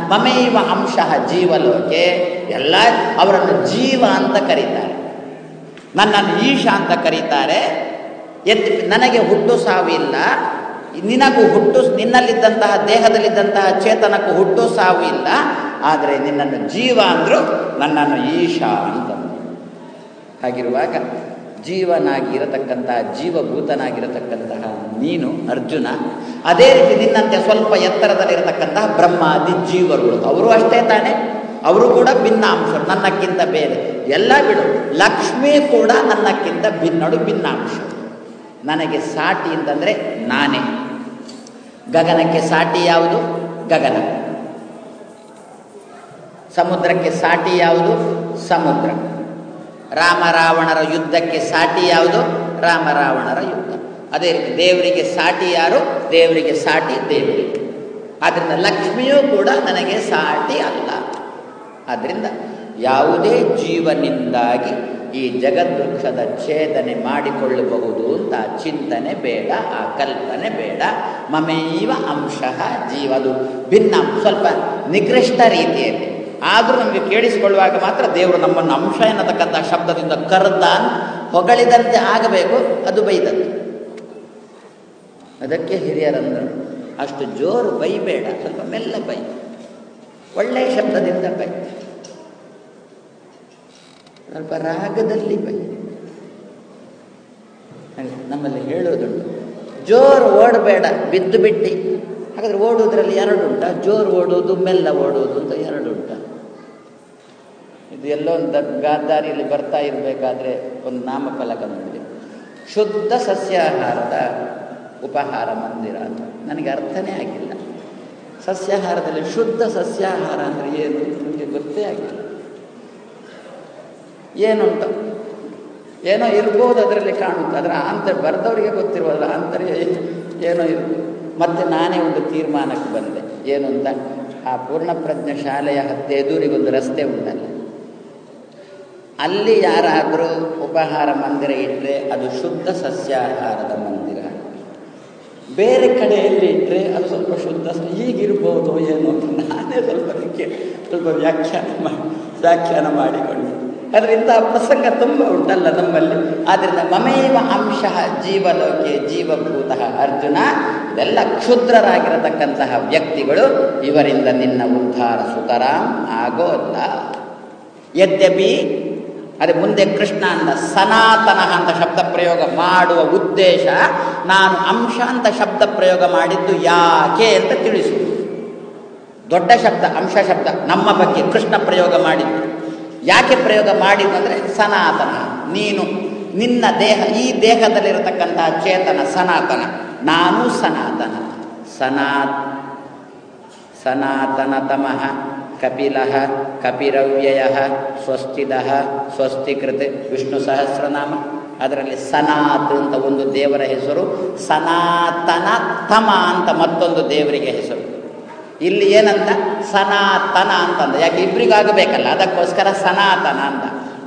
[SPEAKER 1] ಮಮೇವ ಅಂಶ ಜೀವಲೋಕೆ, ಎಲ್ಲ ಅವರನ್ನು ಜೀವ ಅಂತ ಕರೀತಾರೆ. ನನ್ನನ್ನು ಈಶ ಅಂತ ಕರೀತಾರೆ. ಎತ್ ನನಗೆ ಹುಟ್ಟು ಸಾವಿಲ್ಲ ನಿನಗೂ ಹುಟ್ಟು, ನಿನ್ನಲ್ಲಿದ್ದಂತಹ ದೇಹದಲ್ಲಿದ್ದಂತಹ ಚೇತನಕ್ಕೂ ಹುಟ್ಟು ಸಾವು ಇಲ್ಲ. ಆದರೆ ನಿನ್ನನ್ನು ಜೀವ ಅಂದರು ನನ್ನನ್ನು ಈಶಾ ಅಂತ ಹಾಗಿರುವಾಗ ಜೀವನಾಗಿ ಇರತಕ್ಕಂತಹ ಜೀವಭೂತನಾಗಿರತಕ್ಕಂತಹ ನೀನು ಅರ್ಜುನ, ಅದೇ ರೀತಿ ನಿನ್ನಂತೆ ಸ್ವಲ್ಪ ಎತ್ತರದಲ್ಲಿರತಕ್ಕಂತಹ ಬ್ರಹ್ಮಾದಿ ಜೀವರುಗಳು. ಅವರು ಅಷ್ಟೇ ತಾನೆ, ಅವರು ಕೂಡ ಭಿನ್ನಾಂಶರು, ನನ್ನಕ್ಕಿಂತ ಬೇರೆ. ಎಲ್ಲ ಬಿಡು, ಲಕ್ಷ್ಮಿ ಕೂಡ ನನ್ನಕ್ಕಿಂತ ಭಿನ್ನಡು ಭಿನ್ನಾಂಶ ನನಗೆ ಸಾಟಿ ಅಂತಂದರೆ ನಾನೇ. ಗಗನಕ್ಕೆ ಸಾಟಿ ಯಾವುದು? ಗಗನ. ಸಮುದ್ರಕ್ಕೆ ಸಾಟಿ ಯಾವುದು? ಸಮುದ್ರ. ರಾಮ ರಾವಣರ ಯುದ್ಧಕ್ಕೆ ಸಾಟಿ ಯಾವುದು? ರಾಮ ರಾವಣರ ಯುದ್ಧ. ಅದೇ ರೀತಿ ದೇವರಿಗೆ ಸಾಟಿ ಯಾರು? ದೇವರಿಗೆ ಸಾಟಿ ದೇವರಿಗೆ. ಆದ್ದರಿಂದ ಲಕ್ಷ್ಮಿಯೂ ಕೂಡ ನನಗೆ ಸಾಟಿ ಅಲ್ಲ. ಆದ್ದರಿಂದ ಯಾವುದೇ ಜೀವನಿಂದಾಗಿ ಈ ಜಗದ್ವೃಕ್ಷದ ಛೇದನೆ ಮಾಡಿಕೊಳ್ಳಬಹುದು ಅಂತ ಚಿಂತನೆ ಬೇಡ, ಆ ಕಲ್ಪನೆ ಬೇಡ. ಮಮೇವ ಅಂಶ ಜೀವದು. ಭಿನ್ನ ಸ್ವಲ್ಪ ನಿಕೃಷ್ಟ ರೀತಿಯಲ್ಲಿ. ಆದರೂ ನಮಗೆ ಕೇಳಿಸಿಕೊಳ್ಳುವಾಗ ಮಾತ್ರ ದೇವರು ನಮ್ಮನ್ನು ಅಂಶ ಎನ್ನತಕ್ಕಂಥ ಶಬ್ದದಿಂದ ಕರ್ದ ಹೊಗಳಿದಂತೆ ಆಗಬೇಕು, ಅದು ಬೈದದ್ದು. ಅದಕ್ಕೆ ಹಿರಿಯರಂದರು, ಅಷ್ಟು ಜೋರು ಬೈಬೇಡ, ಸ್ವಲ್ಪ ಮೆಲ್ಲ ಬೈ. ಒಳ್ಳೆಯ ಶಬ್ದದಿಂದ ಬೈ. ಸ್ವಲ್ಪ ರಾಗದಲ್ಲಿ ಬೈ ನಮ್ಮಲ್ಲಿ ಹೇಳೋದುಂಟು. ಜೋರು ಓಡಬೇಡ, ಬಿದ್ದು ಬಿಟ್ಟು. ಹಾಗಾದ್ರೆ ಓಡುವುದರಲ್ಲಿ ಎರಡುಂಟ, ಜೋರು ಓಡೋದು ಮೆಲ್ಲ ಓಡೋದು ಅಂತ ಎರಡುಂಟ. ಇದು ಎಲ್ಲೋ ಒಂದು ಗಾದ್ದಾರಿಯಲ್ಲಿ ಬರ್ತಾ ಇರಬೇಕಾದ್ರೆ ಒಂದು ನಾಮಫಲಕ ನೋಡಿದೆ. ಶುದ್ಧ ಸಸ್ಯಾಹಾರದ ಉಪಹಾರ ಮಂದಿರ ಅಂತ. ನನಗೆ ಅರ್ಥನೇ ಆಗಿಲ್ಲ. ಸಸ್ಯಾಹಾರದಲ್ಲಿ ಶುದ್ಧ ಸಸ್ಯಾಹಾರ ಅಂದರೆ ಏನು? ನನಗೆ ಗೊತ್ತೇ ಆಗಿಲ್ಲ. ಏನುಂಟು ಏನೋ ಇರ್ಬೋದು ಅದರಲ್ಲಿ ಕಾಣುತ್ತೆ. ಆದರೆ ಅಂತ ಬರೆದವರಿಗೆ ಗೊತ್ತಿರುವಲ್ಲ ಅಂತರ್ಯ ಏನೋ ಇರ್ಬೋದು ಮತ್ತೆ ನಾನೇ ಒಂದು ತೀರ್ಮಾನಕ್ಕೆ ಬಂದೆ. ಏನು ಅಂತ ಆ ಪೂರ್ಣಪ್ರಜ್ಞ ಶಾಲೆಯ ಹತ್ತೆ ಎದುರಿಗೊಂದು ರಸ್ತೆ ಉಂಟಲ್ಲ. ಅಲ್ಲಿ ಯಾರಾದರೂ ಉಪಹಾರ ಮಂದಿರ ಇಟ್ಟರೆ ಅದು ಶುದ್ಧ ಸಸ್ಯಾಹಾರದ ಮಂದಿರ. ಬೇರೆ ಕಡೆಯಲ್ಲಿ ಇಟ್ಟರೆ ಅದು ಸ್ವಲ್ಪ ಶುದ್ಧ ಹೀಗಿರ್ಬೋದು ಏನು ಅಂತ ನಾನೇ ಸ್ವಲ್ಪ ಅದಕ್ಕೆ ಸ್ವಲ್ಪ ವ್ಯಾಖ್ಯಾನ ಮಾಡಿ ವ್ಯಾಖ್ಯಾನ ಮಾಡಿಕೊಂಡು. ಇಂತಹ ಪ್ರಸಂಗ ತುಂಬ ಉಂಟಲ್ಲ ನಮ್ಮಲ್ಲಿ. ಆದ್ದರಿಂದ ಮಮೇವ ಅಂಶ ಜೀವಲೋಕೆ ಜೀವಭೂತ ಅರ್ಜುನ. ಇದೆಲ್ಲ ಕ್ಷುದ್ರರಾಗಿರತಕ್ಕಂತಹ ವ್ಯಕ್ತಿಗಳು ಇವರಿಂದ ನಿನ್ನ ಉದ್ಧಾರ ಸುತರಾಮ್ ಆಗೋಲ್ಲ. ಯದ್ಯಪಿ ಅದೇ ಮುಂದೆ ಕೃಷ್ಣ ಅಂತ ಸನಾತನ ಅಂತ ಶಬ್ದ ಪ್ರಯೋಗ ಮಾಡುವ ಉದ್ದೇಶ ನಾನು ಅಂಶ ಅಂತ ಶಬ್ದ ಪ್ರಯೋಗ ಮಾಡಿದ್ದು ಯಾಕೆ ಅಂತ ತಿಳಿಸು ದೊಡ್ಡ ಶಬ್ದ, ಅಂಶ ಶಬ್ದ ನಮ್ಮ ಬಗ್ಗೆ ಕೃಷ್ಣ ಪ್ರಯೋಗ ಮಾಡಿದ್ದು. ಯಾಕೆ ಪ್ರಯೋಗ ಮಾಡಿದ್ದು ಅಂದರೆ ಸನಾತನ. ನೀನು ನಿನ್ನ ದೇಹ, ಈ ದೇಹದಲ್ಲಿರತಕ್ಕಂತಹ ಚೇತನ, ಸನಾತನ. ನಾನು ಸನಾತನ. ಸನಾತ್ ಸನಾತನತಮಃ ಕಪಿಲ ಕಪಿರವ್ಯಯ ಸ್ವಸ್ತಿದ ಸ್ವಸ್ತಿಕೃತ್, ವಿಷ್ಣು ಸಹಸ್ರನಾಮ. ಅದರಲ್ಲಿ ಸನಾತ್ ಅಂತ ಒಂದು ದೇವರ ಹೆಸರು ಸನಾತನ ತಮ ಅಂತ ಮತ್ತೊಂದು ದೇವರಿಗೆ ಹೆಸರು. ಇಲ್ಲಿ ಏನಂತ? ಸನಾತನ ಅಂತಂದ. ಯಾಕೆ? ಇಬ್ಬರಿಗಾಗಬೇಕಲ್ಲ ಅದಕ್ಕೋಸ್ಕರ ಸನಾತನ ಅಂತ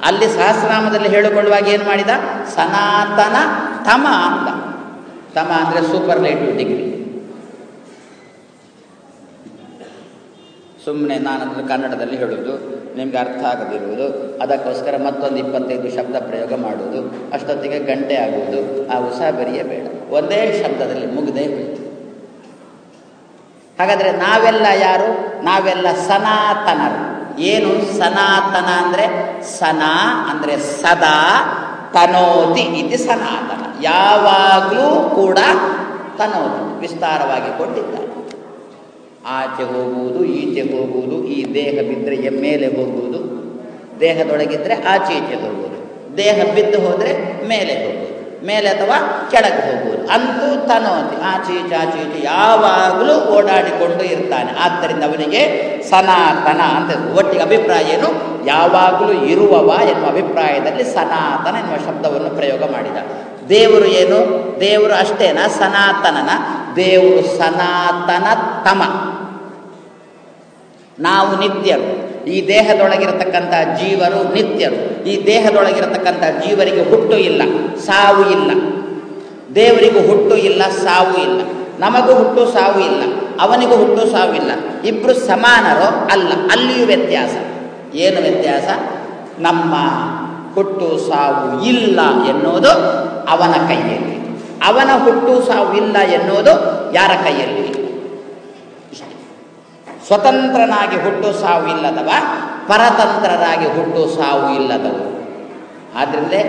[SPEAKER 1] ಅಲ್ಲಿ ಸಹಸ್ರನಾಮದಲ್ಲಿ ಹೇಳಿಕೊಳ್ಳುವಾಗ ಏನು ಮಾಡಿದ? ಸನಾತನ ತಮ ಅಂತ ತಮ ಅಂದರೆ ಸೂಪರ್ಲೇಟಿವ್ ಡಿಗ್ರಿ ಸುಮ್ಮನೆ ನಾನು ಅದನ್ನು ಕನ್ನಡದಲ್ಲಿ ಹೇಳುವುದು ನಿಮಗೆ ಅರ್ಥ ಆಗದಿರುವುದು, ಅದಕ್ಕೋಸ್ಕರ ಮತ್ತೊಂದು ಇಪ್ಪತ್ತೈದು ಶಬ್ದ ಪ್ರಯೋಗ ಮಾಡುವುದು, ಅಷ್ಟೊತ್ತಿಗೆ ಗಂಟೆ ಆಗುವುದು, ಆ ಉಸಾಬರಿಯೇ ಬೇಡ. ಒಂದೇ ಶಬ್ದದಲ್ಲಿ ಮುಗ್ದೇ ಹೋಯಿತು. ಹಾಗಾದರೆ ನಾವೆಲ್ಲ ಯಾರು? ನಾವೆಲ್ಲ ಸನಾತನರು. ಏನು ಸನಾತನ ಅಂದರೆ ಸನಾ ಅಂದರೆ ಸದಾ ತನೋತಿ ಇದು ಸನಾತನ. ಯಾವಾಗಲೂ ಕೂಡ ತನೋತಿ ವಿಸ್ತಾರವಾಗಿ ಕೊಟ್ಟಿದ್ದಾರೆ ಆಚೆ ಹೋಗುವುದು, ಈಚೆ ಹೋಗುವುದು, ಈ ದೇಹ ಬಿದ್ದರೆ ಮೇಲೆ ಹೋಗುವುದು ದೇಹದೊಳಗಿದ್ದರೆ ಆಚೆ ಈಚೆ ಹೋಗುವುದು, ದೇಹ ಬಿದ್ದು ಹೋದರೆ ಮೇಲೆ ಹೋಗುವುದು. ಮೇಲೆ ಅಥವಾ ಕೆಳಗೆ ಹೋಗುವುದು. ಅಂತೂ ತನೋತಿ ಆಚೆ ಈಚೆ ಯಾವಾಗಲೂ ಓಡಾಡಿಕೊಂಡು ಇರ್ತಾನೆ. ಆದ್ದರಿಂದ ಅವನಿಗೆ ಸನಾತನ ಅಂತ ಒಟ್ಟಿಗೆ ಅಭಿಪ್ರಾಯ ಏನು? ಯಾವಾಗಲೂ ಇರುವವ ಎನ್ನುವ ಅಭಿಪ್ರಾಯದಲ್ಲಿ ಸನಾತನ ಎನ್ನುವ ಶಬ್ದವನ್ನು ಪ್ರಯೋಗ ಮಾಡಿದ. ದೇವರು ಏನು? ದೇವರು ಅಷ್ಟೇನಾ? ಸನಾತನನ. ದೇವರು ಸನಾತನ ತಮ ನಾವು ನಿತ್ಯರು. ಈ ದೇಹದೊಳಗಿರತಕ್ಕಂಥ ಜೀವರು ನಿತ್ಯರು. ಈ ದೇಹದೊಳಗಿರತಕ್ಕಂಥ ಜೀವರಿಗೆ ಹುಟ್ಟು ಇಲ್ಲ, ಸಾವು ಇಲ್ಲ. ದೇವರಿಗೂ ಹುಟ್ಟು ಇಲ್ಲ, ಸಾವು ಇಲ್ಲ. ನಮಗೂ ಹುಟ್ಟು, ಸಾವು ಇಲ್ಲ. ಅವನಿಗೂ ಹುಟ್ಟು, ಸಾವು ಇಲ್ಲ. ಇಬ್ಬರು ಸಮಾನರೋ ಅಲ್ಲ, ಅಲ್ಲಿಯೂ ವ್ಯತ್ಯಾಸ. ಏನು ವ್ಯತ್ಯಾಸ? ನಮ್ಮ ಹುಟ್ಟು, ಸಾವು ಇಲ್ಲ ಎನ್ನುವುದು ಅವನ ಕೈಯಲ್ಲಿ. ಅವನ ಹುಟ್ಟು, ಸಾವು ಇಲ್ಲ ಎನ್ನುವುದು ಯಾರ ಕೈಯಲ್ಲಿ? ಸ್ವತಂತ್ರನಾಗಿ ಹುಟ್ಟು ಸಾವು ಇಲ್ಲದವ ಪರತಂತ್ರರಾಗಿ ಹುಟ್ಟು ಸಾವು ಇಲ್ಲದವ. ಆದ್ದರಿಂದಲೇ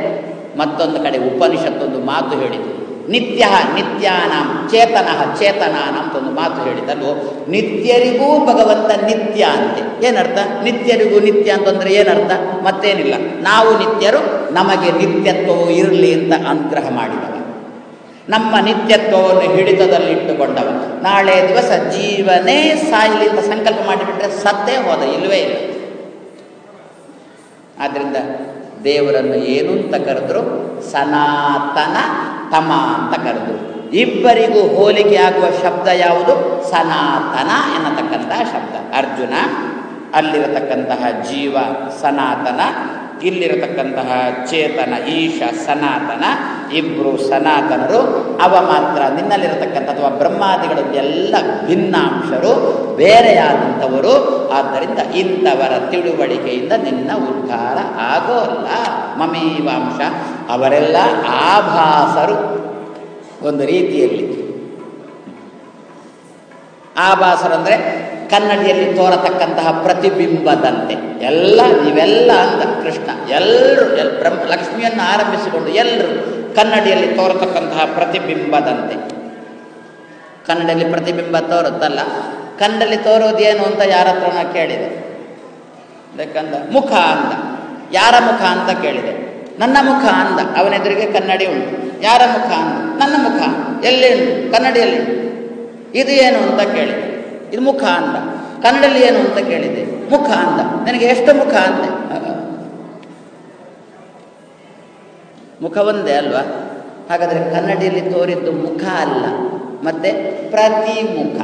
[SPEAKER 1] ಮತ್ತೊಂದು ಕಡೆ ಉಪನಿಷತ್ತೊಂದು ಮಾತು ಹೇಳಿತು ನಿತ್ಯ ನಿತ್ಯಾನಾಂ ಚೇತನ ಚೇತನಾನ ಅಂತ ಒಂದು ಮಾತು ಹೇಳಿದಲ್ವೋ ನಿತ್ಯರಿಗೂ ಭಗವಂತ ನಿತ್ಯ ಅಂತೆ. ಏನರ್ಥ? ನಿತ್ಯರಿಗೂ ನಿತ್ಯ ಅಂತಂದ್ರೆ ಏನರ್ಥ? ಮತ್ತೇನಿಲ್ಲ. ನಾವು ನಿತ್ಯರು ನಮಗೆ ನಿತ್ಯತ್ವವು ಇರಲಿ ಅಂತ ಅನುಗ್ರಹ ಮಾಡಿದವ. ನಮ್ಮ ನಿತ್ಯತ್ವವನ್ನು ಹಿಡಿತದಲ್ಲಿಟ್ಟುಕೊಂಡವ ನಾಳೆ ದಿವಸ ಜೀವನೇ ಸಾಯಲಿ ಅಂತ ಸಂಕಲ್ಪ ಮಾಡಿಬಿಟ್ರೆ ಸತ್ತೇ ಹೋದ ಇಲ್ಲವೇ ಇಲ್ಲ. ಆದ್ದರಿಂದ ದೇವರನ್ನು ಏನು ಅಂತ ಕರೆದ್ರು? ಸನಾತನ ತಮ ಅಂತ ಕರೆದ್ರು. ಇಬ್ಬರಿಗೂ ಹೋಲಿಕೆ ಆಗುವ ಶಬ್ದ ಯಾವುದು? ಸನಾತನ ಎನ್ನತಕ್ಕಂತಹ ಶಬ್ದ. ಅರ್ಜುನ ಅಲ್ಲಿರತಕ್ಕಂತಹ ಜೀವ ಸನಾತನ ಇಲ್ಲಿರತಕ್ಕಂತಹ ಚೇತನ, ಈಶ, ಸನಾತನ ಇಬ್ಬರು ಸನಾತನರು, ಅವ ಮಾತ್ರ ನಿನ್ನಲ್ಲಿರತಕ್ಕಂಥ ಅಥವಾ ಬ್ರಹ್ಮಾದಿಗಳು ಎಲ್ಲ ಭಿನ್ನಾಂಶರು, ಬೇರೆಯಾದಂಥವರು. ಆದ್ದರಿಂದ ಇಂಥವರ ತಿಳುವಳಿಕೆಯಿಂದ ನಿನ್ನ ಉದ್ಧಾರ ಆಗೋಲ್ಲ. ಮಮೀವಾಂಶ. ಅವರೆಲ್ಲ ಆಭಾಸರು. ಒಂದು ರೀತಿಯಲ್ಲಿ. ಆಭಾಸರು ಅಂದರೆ ಕನ್ನಡಿಯಲ್ಲಿ ತೋರತಕ್ಕಂತಹ ಪ್ರತಿಬಿಂಬದಂತೆ. ಎಲ್ಲ, ಇವೆಲ್ಲ ಅಂತ ಕೃಷ್ಣ. ಎಲ್ಲರೂ ಎಲ್, ಬ್ರಹ್ಮ, ಲಕ್ಷ್ಮಿಯನ್ನು ಆರಂಭಿಸಿಕೊಂಡು ಎಲ್ಲರೂ ಕನ್ನಡಿಯಲ್ಲಿ ತೋರತಕ್ಕಂತಹ ಪ್ರತಿಬಿಂಬದಂತೆ. ಕನ್ನಡಿಯಲ್ಲಿ ಪ್ರತಿಬಿಂಬ ತೋರುತ್ತಲ್ಲ ಕನ್ನಡಲ್ಲಿ ತೋರೋದೇನು ಅಂತ ಯಾರ ಹತ್ರನ ಕೇಳಿದೆ. ಬೇಕಂದ ಮುಖ ಅಂದ. ಯಾರ ಮುಖ ಅಂತ ಕೇಳಿದೆ. ನನ್ನ ಮುಖ ಅಂದ. ಅವನೆದುರಿಗೆ ಕನ್ನಡಿ ಉಂಟು. ಯಾರ ಮುಖ ಅಂದ? ನನ್ನ ಮುಖ. ಎಲ್ಲಿ ಕನ್ನಡಿಯಲ್ಲಿ. ಇದು ಏನು ಅಂತ ಕೇಳಿದೆ. ಇದು ಮುಖ ಅಂದ. ಕನ್ನಡಲ್ಲಿ ಏನು ಅಂತ ಕೇಳಿದೆ ಮುಖ ಅಂದ. ನನಗೆ ಎಷ್ಟು ಮುಖ ಅಂದೆ? ಮುಖ ಒಂದೇ ಅಲ್ವಾ? ಹಾಗಾದರೆ ಕನ್ನಡಿಯಲ್ಲಿ ತೋರಿದ್ದು ಮುಖ ಅಲ್ಲ. ಮತ್ತೆ ಪ್ರತಿಮುಖ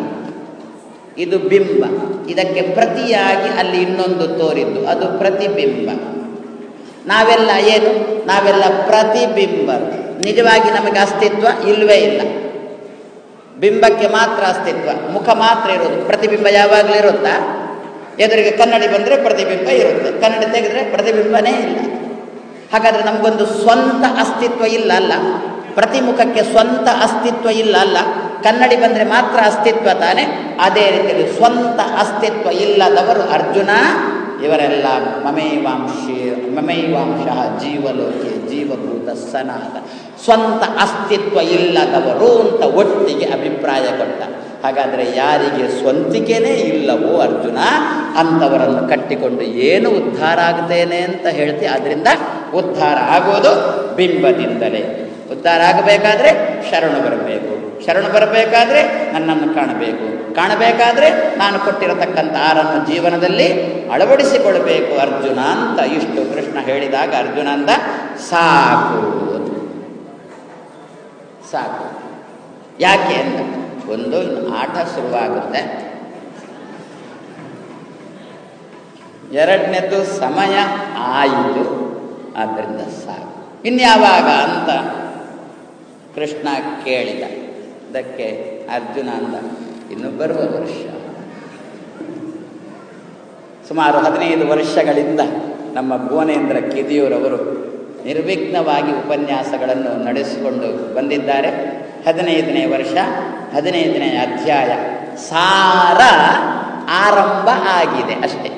[SPEAKER 1] ಇದು ಬಿಂಬ. ಇದಕ್ಕೆ ಪ್ರತಿಯಾಗಿ ಅಲ್ಲಿ ಇನ್ನೊಂದು ತೋರಿದ್ದು. ಅದು ಪ್ರತಿಬಿಂಬ. ನಾವೆಲ್ಲ ಏನು? ನಾವೆಲ್ಲ ಪ್ರತಿಬಿಂಬ ನಿಜವಾಗಿ ನಮಗೆ ಅಸ್ತಿತ್ವ ಇಲ್ಲವೇ ಇಲ್ಲ. ಬಿಂಬಕ್ಕೆ ಮಾತ್ರ ಅಸ್ತಿತ್ವ, ಮುಖ ಮಾತ್ರ ಇರೋದು. ಪ್ರತಿಬಿಂಬ ಯಾವಾಗಲೂ ಇರುತ್ತಾ? ಎದುರಿಗೆ ಕನ್ನಡಿ ಬಂದರೆ ಪ್ರತಿಬಿಂಬ ಇರುತ್ತೆ. ಕನ್ನಡಿ ತೆಗೆದ್ರೆ ಪ್ರತಿಬಿಂಬನೇ ಇಲ್ಲ. ಹಾಗಾದರೆ ನಮಗೊಂದು ಸ್ವಂತ ಅಸ್ತಿತ್ವ ಇಲ್ಲ ಅಲ್ಲ? ಪ್ರತಿಮುಖಕ್ಕೆ ಸ್ವಂತ ಅಸ್ತಿತ್ವ ಇಲ್ಲ ಅಲ್ಲ? ಕನ್ನಡಿ ಬಂದರೆ ಮಾತ್ರ ಅಸ್ತಿತ್ವ ತಾನೆ? ಅದೇ ರೀತಿಯಲ್ಲಿ ಸ್ವಂತ ಅಸ್ತಿತ್ವ ಇಲ್ಲದವರು ಅರ್ಜುನ, ಇವರೆಲ್ಲ ಮಮೈವಾಂಶಿ ಮಮೈವಾಂಶ ಜೀವಲೋಕೆ ಜೀವಭೂತ ಸನಾತ ಸ್ವಂತ ಅಸ್ತಿತ್ವ ಇಲ್ಲದವರು ಅಂತ ಒಟ್ಟಿಗೆ ಅಭಿಪ್ರಾಯ ಕೊಟ್ಟ. ಹಾಗಾದರೆ ಯಾರಿಗೆ ಸ್ವಂತಿಕೆನೇ ಇಲ್ಲವೋ ಅರ್ಜುನ, ಅಂಥವರನ್ನು ಕಟ್ಟಿಕೊಂಡು ಏನು ಉದ್ಧಾರ ಆಗ್ತೇನೆ ಅಂತ ಹೇಳ್ತಿ. ಅದರಿಂದ ಉದ್ಧಾರ ಆಗೋದು ಬಿಂಬದಿಂದಲೇ. ಉದ್ಧಾರ ಆಗಬೇಕಾದ್ರೆ ಶರಣು ಬರಬೇಕು. ಶರಣು ಬರಬೇಕಾದ್ರೆ ನನ್ನನ್ನು ಕಾಣಬೇಕು. ಕಾಣಬೇಕಾದ್ರೆ ನಾನು ಕೊಟ್ಟಿರತಕ್ಕಂಥ ಆರನ್ನು ಜೀವನದಲ್ಲಿ ಅಳವಡಿಸಿಕೊಳ್ಳಬೇಕು. ಅರ್ಜುನ ಅಂತ ಇಷ್ಟು ಕೃಷ್ಣ ಹೇಳಿದಾಗ ಅರ್ಜುನ ಅಂದ ಸಾಕು ಸಾಕು. ಯಾಕೆ ಅಂತ? ಒಂದು ಆಟ ಶುರುವಾಗುತ್ತೆ. ಎರಡನೇದು ಸಮಯ ಆಯಿತು. ಆದ್ದರಿಂದ ಸಾಕು. ಇನ್ಯಾವಾಗ ಅಂತ ಕೃಷ್ಣ ಕೇಳಿದ. ಅದಕ್ಕೆ ಅರ್ಜುನ ಅಂದ ಇನ್ನು ಬರುವ ವರ್ಷ. ಸುಮಾರು ಹದಿನೈದು ವರ್ಷಗಳಿಂದ ನಮ್ಮ ಭುವನೇಂದ್ರ ಕಿದಿಯೂರವರು ನಿರ್ವಿಘ್ನವಾಗಿ ಉಪನ್ಯಾಸಗಳನ್ನು ನಡೆಸಿಕೊಂಡು ಬಂದಿದ್ದಾರೆ. ಹದಿನೈದನೇ ವರ್ಷ, ಹದಿನೈದನೇ ಅಧ್ಯಾಯ ಸಾರ ಆರಂಭ ಆಗಿದೆ ಅಷ್ಟೇ.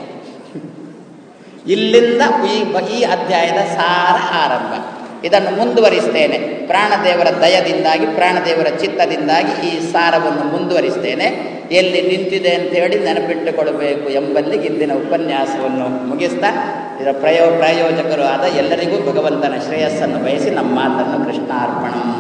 [SPEAKER 1] ಇಲ್ಲಿಂದ ಈ ಈ ಅಧ್ಯಾಯದ ಸಾರ ಆರಂಭ. ಇದನ್ನು ಮುಂದುವರಿಸ್ತೇನೆ. ಪ್ರಾಣದೇವರ ದಯದಿಂದಾಗಿ, ಪ್ರಾಣದೇವರ ಚಿತ್ತದಿಂದಾಗಿ ಈ ಸಾರವನ್ನು ಮುಂದುವರಿಸ್ತೇನೆ. ಎಲ್ಲಿ ನಿಂತಿದೆ ಅಂತ ಹೇಳಿ ನೆನಪಿಟ್ಟುಕೊಳ್ಬೇಕು ಎಂಬಲ್ಲಿ ಇಂದಿನ ಉಪನ್ಯಾಸವನ್ನು ಮುಗಿಸ್ತಾ, ಇದರ ಪ್ರಯೋ, ಪ್ರಾಯೋಜಕರು ಆದ ಎಲ್ಲರಿಗೂ ಭಗವಂತನ ಶ್ರೇಯಸ್ಸನ್ನು ಬಯಸಿ ನಮ್ಮ ಮಾತನ್ನು ಕೃಷ್ಣಾರ್ಪಣಂ